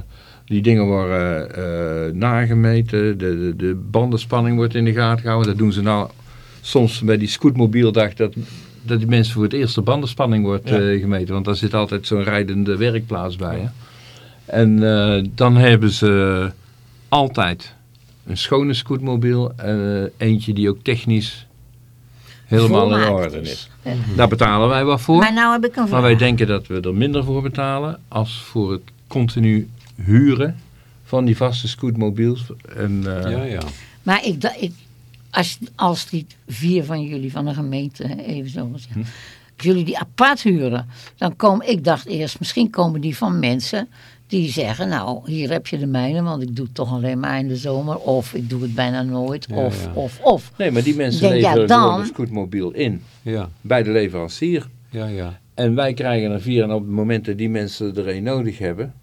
die dingen worden eh, nagemeten, de, de, de bandenspanning wordt in de gaten gehouden. Dat doen ze nou soms bij die scootmobieldag dat, dat die mensen voor het eerst de bandenspanning wordt Ja. eh, gemeten. Want daar zit altijd zo'n rijdende werkplaats bij. Hè? En eh, dan hebben ze altijd een schone scootmobiel en eh, eentje die ook technisch helemaal in orde is. Ja. Daar betalen wij wat voor. Maar nou heb ik een Maar wij denken dat we er minder voor betalen als voor het continu huren van die vaste scootmobiels. En, eh, Ja, ja. Maar ik, ik, als, als die vier van jullie van de gemeente, even zo Hm. als jullie die apart huren, dan komen, ik dacht eerst, misschien komen die van mensen die zeggen, nou, hier heb je de mijne, want ik doe het toch alleen maar in de zomer, of ik doe het bijna nooit, Ja, of, ja. of, of. Nee, maar die mensen Denk, ja, leveren dan- gewoon de scootmobiel in Ja, bij de leverancier. ja, ja. En wij krijgen er vier en op het moment dat die mensen er een nodig hebben,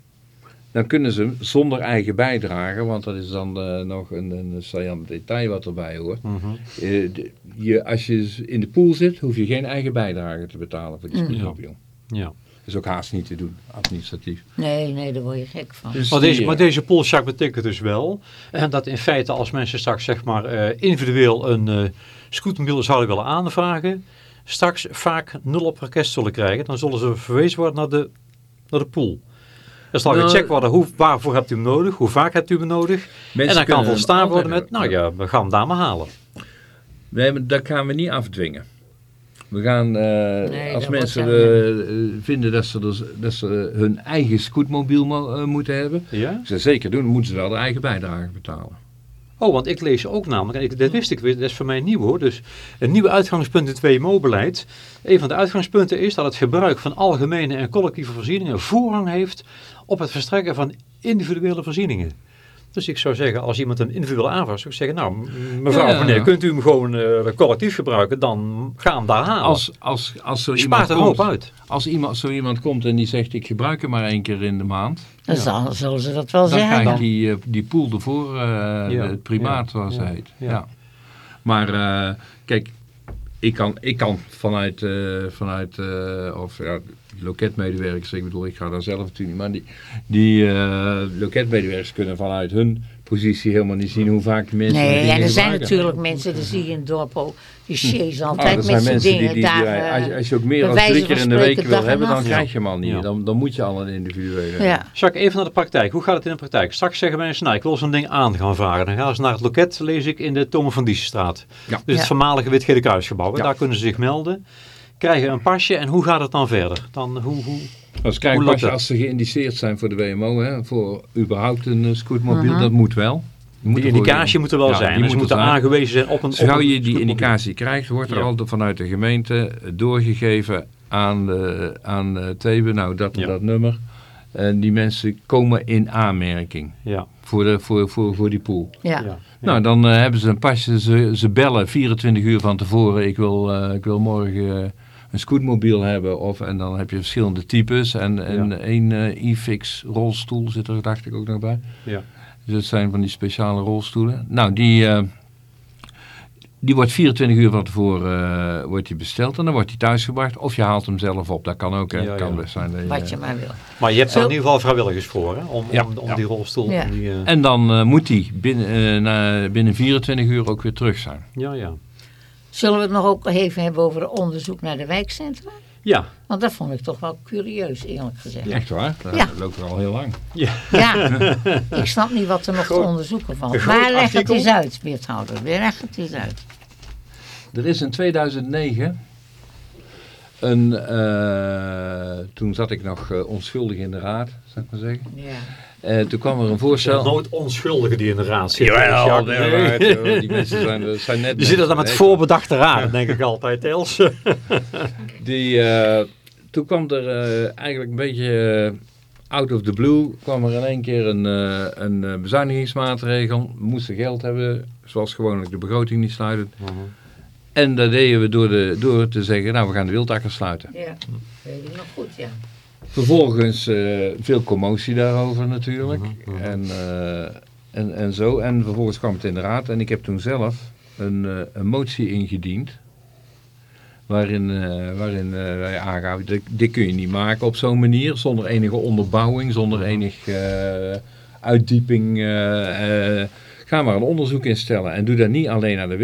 dan kunnen ze zonder eigen bijdrage, want dat is dan eh, nog een, een saillant detail wat erbij hoort. Mhm. Eh, de- je, als je in de pool zit, hoef je geen eigen bijdrage te betalen voor die Mm. scootmobiel. ja. Dat is ook haast niet te doen, administratief. Nee, nee, daar word je gek van. Dus Maar deze, eh, maar deze polsjack betekent dus wel en dat in feite als mensen straks zeg maar eh, individueel een eh scootmobiel zouden willen aanvragen, straks vaak nul op request zullen krijgen, dan zullen ze verwezen worden naar de, naar de pool. Er zal Nou, gecheckt worden, hoe, waarvoor hebt u hem nodig, hoe vaak hebt u hem nodig. mensen en dan kan volstaan worden met, nou ja, we gaan hem daar maar halen. Hebben, dat gaan we niet afdwingen. We gaan, eh, Nee, als mensen eh, vinden dat ze, dus- dat ze hun eigen scootmobiel mo- eh, moeten hebben, Ja? ze zeker doen, dan moeten ze wel de eigen bijdrage betalen. Oh, want ik lees ook namelijk, en ik, dat wist ik weer, dat is voor mij nieuw hoor. Dus een nieuw uitgangspunt in het WMO-beleid. Een van de uitgangspunten is dat het gebruik van algemene en collectieve voorzieningen voorrang heeft op het verstrekken van individuele voorzieningen. Dus ik zou zeggen, als iemand een individuele aanvraag zou ik zeggen, nou mevrouw, Ja. meneer, kunt u hem gewoon eh, collectief gebruiken, dan ga hem daar halen. Als, als, als zo Je iemand spaart een hoop komt, uit. als iemand, zo iemand komt en die zegt ik gebruik hem maar één keer in de maand, Dan zal- zullen ze dat wel dan zeggen. krijgt dan. die, eh, die pool ervoor, eh, het primaat ja, zoals ja, het heet. ja. Ja. Maar eh, kijk, ik kan, ik kan vanuit, eh, vanuit eh, of ja, loketmedewerkers, ik bedoel, ik ga daar zelf natuurlijk niet, maar die, die eh, loketmedewerkers kunnen vanuit hun positie helemaal niet zien hoe vaak mensen Nee, dingen er zijn natuurlijk mensen, dat zie je in het dorp ook, chasen Ah, altijd er met zijn z'n mensen die, dingen. die, daar, eh, als, je- als je ook meer bij dan drie keer in de week wil hebben, dan krijg je hem al niet. Ja. Dan, dan moet je al een individuele. ja. Jacques, even naar de praktijk. Hoe gaat het in de praktijk? Straks zeggen mensen, nou, ik wil zo'n ding aan gaan vragen. Dan gaan ze naar het loket, lees ik, in de Tomen van Diesenstraat. Ja. Dus Ja. het voormalige Witgele Kruisgebouw. Daar kunnen ze zich melden. Krijgen een pasje en hoe gaat het dan verder? Dan, hoe, hoe... Als, krijg Hoe pas loopt dat? als ze geïndiceerd zijn voor de WMO, hè, voor überhaupt een eh, scootmobiel, Mhm. dat moet wel. Die indicatie moet er wel Ja, zijn. die Dus ze moet er moeten zijn. aangewezen zijn op een Zo gauw op een je die indicatie krijgt, wordt er Ja. al vanuit de gemeente doorgegeven aan, de, aan de Thebe, nou dat en Ja. dat nummer. En die mensen komen in aanmerking Ja, voor, de, voor, voor, voor die pool. Ja. ja. Nou, dan eh, hebben ze een pasje, ze, ze bellen 24 uur van tevoren, ik wil, eh, ik wil morgen eh, een scootmobiel hebben. Of, en dan heb je verschillende types en, en Ja. één eh, e-fix rolstoel zit er dacht ik ook nog bij. Ja. Dus dat zijn van die speciale rolstoelen. Nou, die, eh, die wordt 24 uur van tevoren eh, wordt die besteld en dan wordt die thuisgebracht. Of je haalt hem zelf op, dat kan ook. Hè. Ja, kan ja. best zijn dat je, Wat je maar wil. Maar je hebt er in ieder geval vrijwilligers voor, hè? Om, Ja. om, om Ja. die rolstoel. Ja. om Die, eh, En dan eh, moet die binnen, eh, na, binnen 24 uur ook weer terug zijn. ja, ja. Zullen we het nog ook even hebben over het onderzoek naar de wijkcentra? Ja, Want dat vond ik toch wel curieus, eerlijk gezegd. Echt waar? Dat Ja. loopt er al heel lang. Ja, ik snap niet wat er nog te onderzoeken valt. Maar leg het eens uit, wethouder. Leg het eens uit. Er is in 2009 een, eh, toen zat ik nog eh, onschuldig in de raad, zou ik maar zeggen. Ja. Eh, toen kwam er een Er voorstel. nooit onschuldigen die in de raad zitten. Jawel, Jacques. nee, Nee. maar het, eh, die mensen zijn, zijn net Die zitten dan met voorbedachte raden, denk ik altijd, Els. Die, eh, toen kwam er eh, eigenlijk een beetje out of the blue, kwam er in één keer een, eh, een bezuinigingsmaatregel. We moesten geld hebben, zoals gewoonlijk de begroting niet sluiten. En dat deden we door, de, door te zeggen, nou we gaan de wildakkers sluiten. Ja, weet ik nog goed, ja. Vervolgens eh, veel commotie daarover natuurlijk. En, eh, en, en zo. En vervolgens kwam het in de raad. En ik heb toen zelf een, eh, een motie ingediend. Waarin, waarin wij aangaven, dit, dit kun je niet maken op zo'n manier. Zonder enige onderbouwing, zonder enige eh, uitdieping. ga maar een onderzoek instellen. En doe dat niet alleen naar de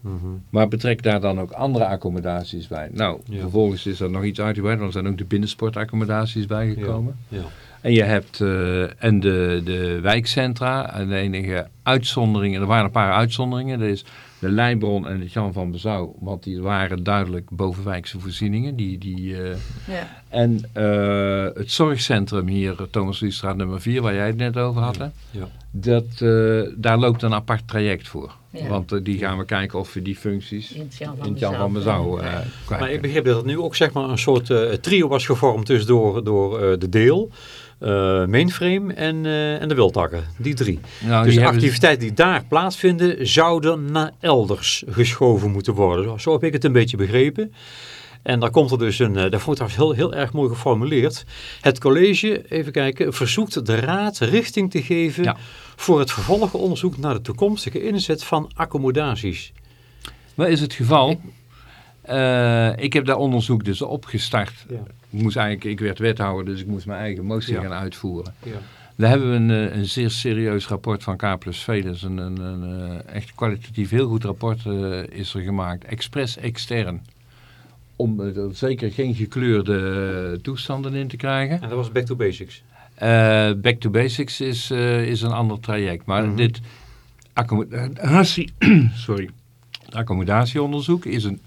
wildakker. Maar betrek daar dan ook andere accommodaties bij. Nou, Ja. vervolgens is er nog iets uitgebreid, want er zijn ook de binnensportaccommodaties bijgekomen. Ja. En je hebt eh, en de, de wijkcentra, en de enige uitzonderingen, er waren een paar uitzonderingen. Dat is de Leibron en het Jan van Bezouw, want die waren duidelijk bovenwijkse voorzieningen. Die, die, eh, ja. en eh, het zorgcentrum hier, Thomas Lustraat nummer 4, waar jij het net over had, hè? Ja. Dat, eh, daar loopt een apart traject voor. Ja. Want die gaan we kijken of we die functies In het Jan van Bezouw, eh Maar ik begreep dat het nu ook zeg maar een soort trio was gevormd dus door, door eh, de deel, mainframe en, eh, en de wildtakken. Die drie. Nou, dus die activiteiten die daar plaatsvinden zouden naar elders geschoven moeten worden. Zo, zo heb ik het een beetje begrepen. En daar komt er dus een, eh, dat vond ik heel, heel erg mooi geformuleerd. Het college, even kijken, verzoekt de raad richting te geven Ja. voor het vervolgonderzoek naar de toekomstige inzet van accommodaties. Wat is het geval? Eh, ik heb dat onderzoek dus opgestart. Ja. Ik, moest eigenlijk, ik werd wethouder, dus ik moest mijn eigen motie Ja. gaan uitvoeren. Ja. Daar hebben we een, eh, een zeer serieus rapport van K plus V. Is een, een, een eh, echt kwalitatief heel goed rapport eh, is er gemaakt. Expres extern. Om er zeker geen gekleurde toestanden in te krijgen. En dat was back to basics. Back to basics is, is een ander traject. Maar Mhm. dit accommodatie, sorry, accommodatieonderzoek is een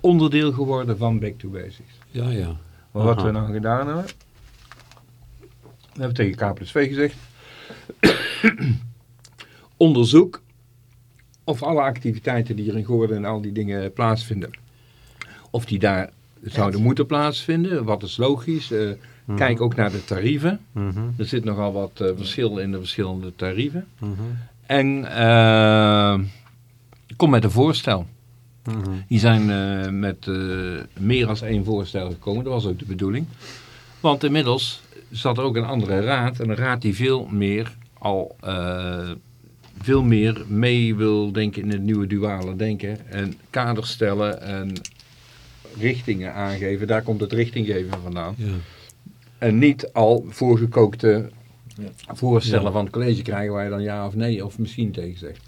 onderdeel geworden van back to basics. Ja, ja. Maar wat Aha. we nou gedaan hebben, we hebben tegen K plus V gezegd, onderzoek of alle activiteiten die hier in Goorden en al die dingen plaatsvinden, of die daar zouden moeten plaatsvinden, wat is logisch. eh, Kijk ook naar de tarieven. Mhm, Er zit nogal wat eh, verschil in de verschillende tarieven. mhm, En eh, kom met een voorstel. Mhm. Die zijn eh, met eh, meer dan één voorstel gekomen. Dat was ook de bedoeling. Want inmiddels zat er ook een andere raad. En een raad die veel meer al eh, veel meer mee wil denken in het nieuwe duale denken. En kaders stellen en richtingen aangeven. Daar komt het richtinggeven vandaan. Ja. En niet al voorgekookte voorstellen Ja. van het college krijgen waar je dan ja of nee of misschien tegen zegt.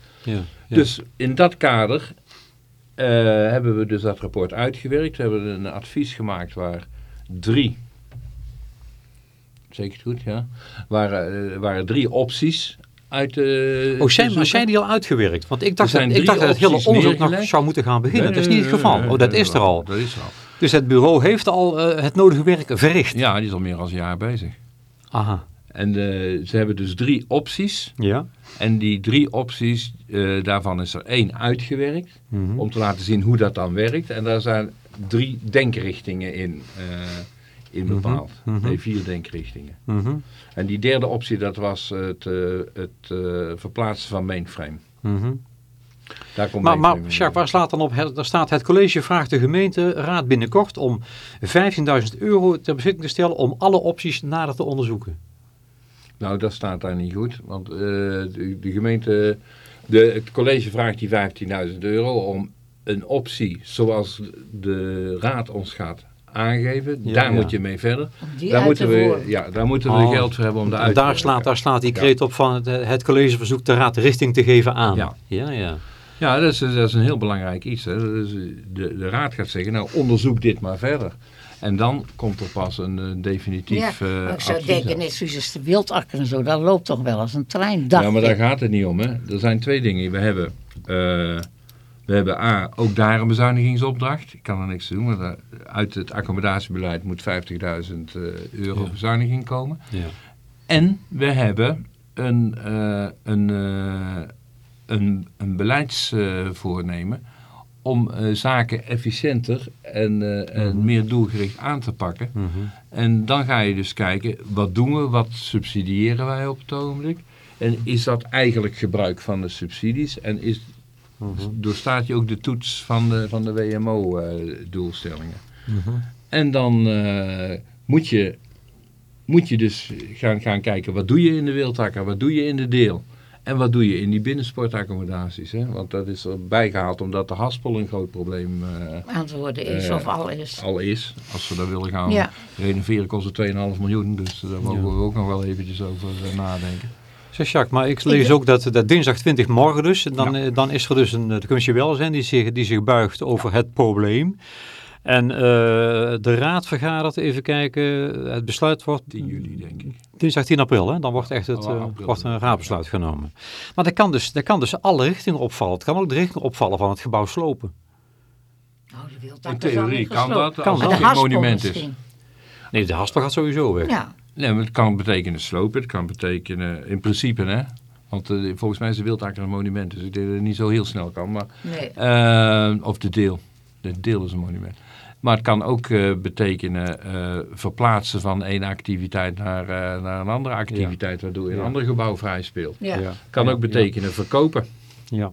Dus in dat kader eh, hebben we dus dat rapport uitgewerkt. We hebben een advies gemaakt waar drie, zeker goed ja, waren, eh, waren drie opties uit de Oh, zijn, maar zijn die al uitgewerkt? Want ik dacht, dat, ik dacht dat het hele onderzoek nog zou moeten gaan beginnen. dat is niet het geval. Oh, dat is er al. Dat is er al. Dus het bureau heeft al eh, het nodige werk verricht. Ja, die is al meer dan een jaar bezig. Aha. En eh, ze hebben dus drie opties. Ja. En die drie opties, eh, daarvan is er één uitgewerkt. Mhm. Om te laten zien hoe dat dan werkt. En daar zijn drie denkrichtingen in, eh, in Mhm, bepaald. mhm. Nee, vier denkrichtingen. Mhm. En die derde optie, dat was het, het verplaatsen van mainframe. Mhm. Daar komt Maar, maar. Jacques, waar slaat dan op? Het- Daar staat het college vraagt de gemeenteraad binnenkort om 15.000 euro ter beschikking te stellen om alle opties nader te onderzoeken. Nou, dat staat daar niet goed. Want eh, de, de gemeente, de, het college vraagt die 15.000 euro om een optie zoals de raad ons gaat aangeven. Ja, daar ja. moet je mee verder. Daar moeten, te we, ja, daar moeten we Oh. geld voor hebben om de uit te daar slaat, daar slaat die Ja. kreet op van het, het college verzoekt de raad richting te geven aan. Ja. ja. ja. Ja, dat is, dat is een heel belangrijk iets. Hè. Dat is, de, de raad gaat zeggen, nou onderzoek dit maar verder. En dan komt er pas een, eh, definitief Ja, eh, ik zou denken, net zoals de wildakker en zo, dat loopt toch wel als een trein. Dacht Ja, maar daar ik. gaat het niet om. Hè. Er zijn twee dingen. We hebben eh, We hebben A, ook daar een bezuinigingsopdracht. Ik kan er niks doen, want uit het accommodatiebeleid moet 50.000 eh, euro Ja. bezuiniging komen. Ja. En we hebben een, eh, een, eh, een, een beleidsvoornemen om eh, zaken efficiënter en, eh, en meer doelgericht aan te pakken. Mhm. En dan ga je dus kijken, wat doen we, wat subsidiëren wij op het ogenblik? En is dat eigenlijk gebruik van de subsidies? En is, Mhm. doorstaat je ook de toets van de, van de WMO-doelstellingen? Mhm. En dan eh, moet, je, moet je dus gaan, gaan kijken, wat doe je in de wildtakker, wat doe je in de deel? En wat doe je in die binnensportaccommodaties? Hè? Want dat is er bijgehaald omdat de haspel een groot probleem eh, aan het worden is Eh, of al is. al is. Als we dat willen gaan Ja. renoveren kost het 2,5 miljoen. Dus daar mogen Ja. we ook nog wel eventjes over eh, nadenken. Zeg Jacques, maar ik lees ook dat, dat dinsdag 20 morgen dus, dan, Ja. eh, dan is er dus een, de commissie welzijn die zich, die zich buigt over het probleem. En eh, de raad vergadert, even kijken, het besluit wordt 10 juli denk ik. dinsdag 10 april, hè? dan wordt echt het, Oh, eh, april. wordt een raadbesluit genomen. Maar dat kan, dus, dat kan dus alle richtingen opvallen. Het kan ook de richting opvallen van het gebouw slopen. Nou, In theorie kan dat Kan als het geen monument is. misschien. Nee, de haspel gaat sowieso weg. Ja, Nee, maar het kan betekenen slopen. Het kan betekenen, in principe hè. Want eh, volgens mij is de wildtakker een monument. Dus ik denk dat het niet zo heel snel kan. Maar nee. Of de deel. De deel is een monument. Maar het kan ook eh, betekenen eh, verplaatsen van één activiteit naar, eh, naar een andere activiteit, waardoor je een Ja. ander gebouw vrij speelt. Ja. Ja. Kan Ja, ook betekenen verkopen. Ja.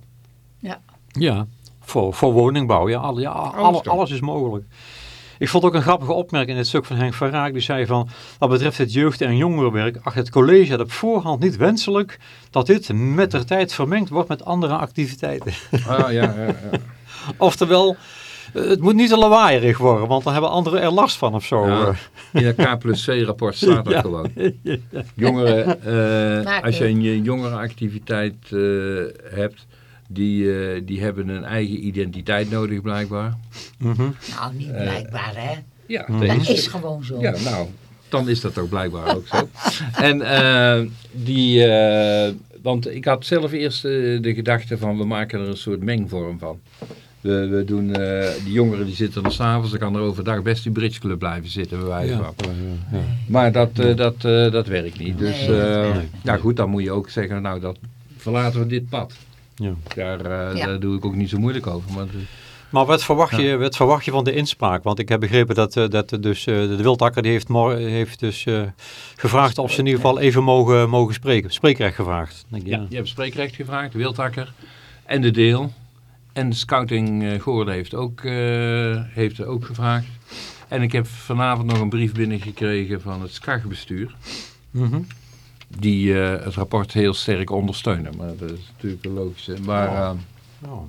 Ja. Ja, voor, voor woningbouw. Ja, al, ja alles, alles is mogelijk. Ik vond ook een grappige opmerking in het stuk van Henk van Raak. Die zei van, wat betreft het jeugd- en jongerenwerk, acht het college had op voorhand niet wenselijk dat dit met de tijd vermengd wordt met andere activiteiten. Ah, ja, ja, ja. Oftewel, het moet niet te lawaaierig worden, want dan hebben anderen er last van of zo. Ja. Eh, In het K plus C rapport staat dat Ja. gewoon. Jongeren, eh, als je een jongerenactiviteit eh hebt, die, eh, die hebben een eigen identiteit nodig blijkbaar. mhm. Nou, niet blijkbaar, hè. Ja, Mhm. Dat is gewoon zo. Ja, nou, dan is dat ook blijkbaar ook zo. En eh, die, eh, want ik had zelf eerst eh, de gedachte van we maken er een soort mengvorm van. We, we doen, eh, die jongeren die zitten er s'avonds, dan kan er overdag best die bridgeclub blijven zitten, bij wijze van. ja, ja. Maar dat, eh, dat, eh, dat werkt niet. Dus Nee, eh, nee. ja goed, dan moet je ook zeggen, nou dat verlaten we dit pad. Ja. Daar, eh, Ja. daar doe ik ook niet zo moeilijk over. Maar, Maar wat verwacht, je, wat verwacht je van de inspraak? Want ik heb begrepen dat, eh, dat er dus, eh, de wildtakker die heeft, mor- heeft dus eh, gevraagd of ze in ieder geval even mogen, mogen spreken. Spreekrecht gevraagd. Denk ik, Ja, je hebt spreekrecht gevraagd, de wildtakker en de deel. En de scouting eh Goorde heeft ook, eh, heeft er ook gevraagd. En ik heb vanavond nog een brief binnengekregen van het SCAG-bestuur. Mhm. Die eh, het rapport heel sterk ondersteunen. Maar dat is natuurlijk een logische. Maar Oh. eh, Oh.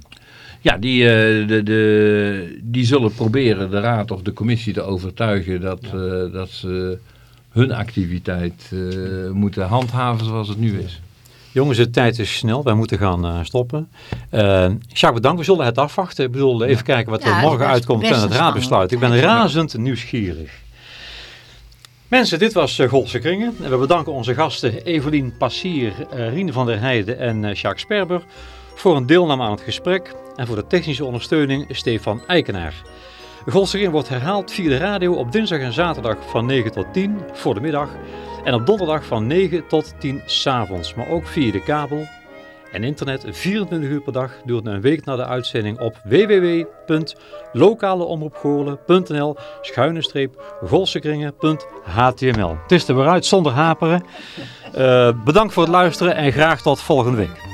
ja, die, de, de, die zullen proberen de raad of de commissie te overtuigen dat, dat ze hun activiteit moeten handhaven zoals het nu is. Jongens, de tijd is snel. Wij moeten gaan eh, stoppen. Eh Jacques, bedankt. We zullen het afwachten. Ik bedoel, even kijken wat er morgen best- uitkomt en het raadbesluit. Ik ben razend nieuwsgierig. Mensen, dit was uh, Golse Kringen. En we bedanken onze gasten Evelien Passier, eh, Rien van der Heijden en eh, Jacques Sperber voor een deelname aan het gesprek en voor de technische ondersteuning Stefan Eikenaar. Golse Kringen wordt herhaald via de radio op dinsdag en zaterdag van 9 tot 10 voor de middag en op donderdag van 9 tot 10 s'avonds, maar ook via de kabel en internet 24 uur per dag duurt een week na de uitzending op www.lokaleomroepgoorlen.nl schuine streep golsekringen.html. Het is er weer uit zonder haperen. Uh, bedankt voor het luisteren en graag tot volgende week.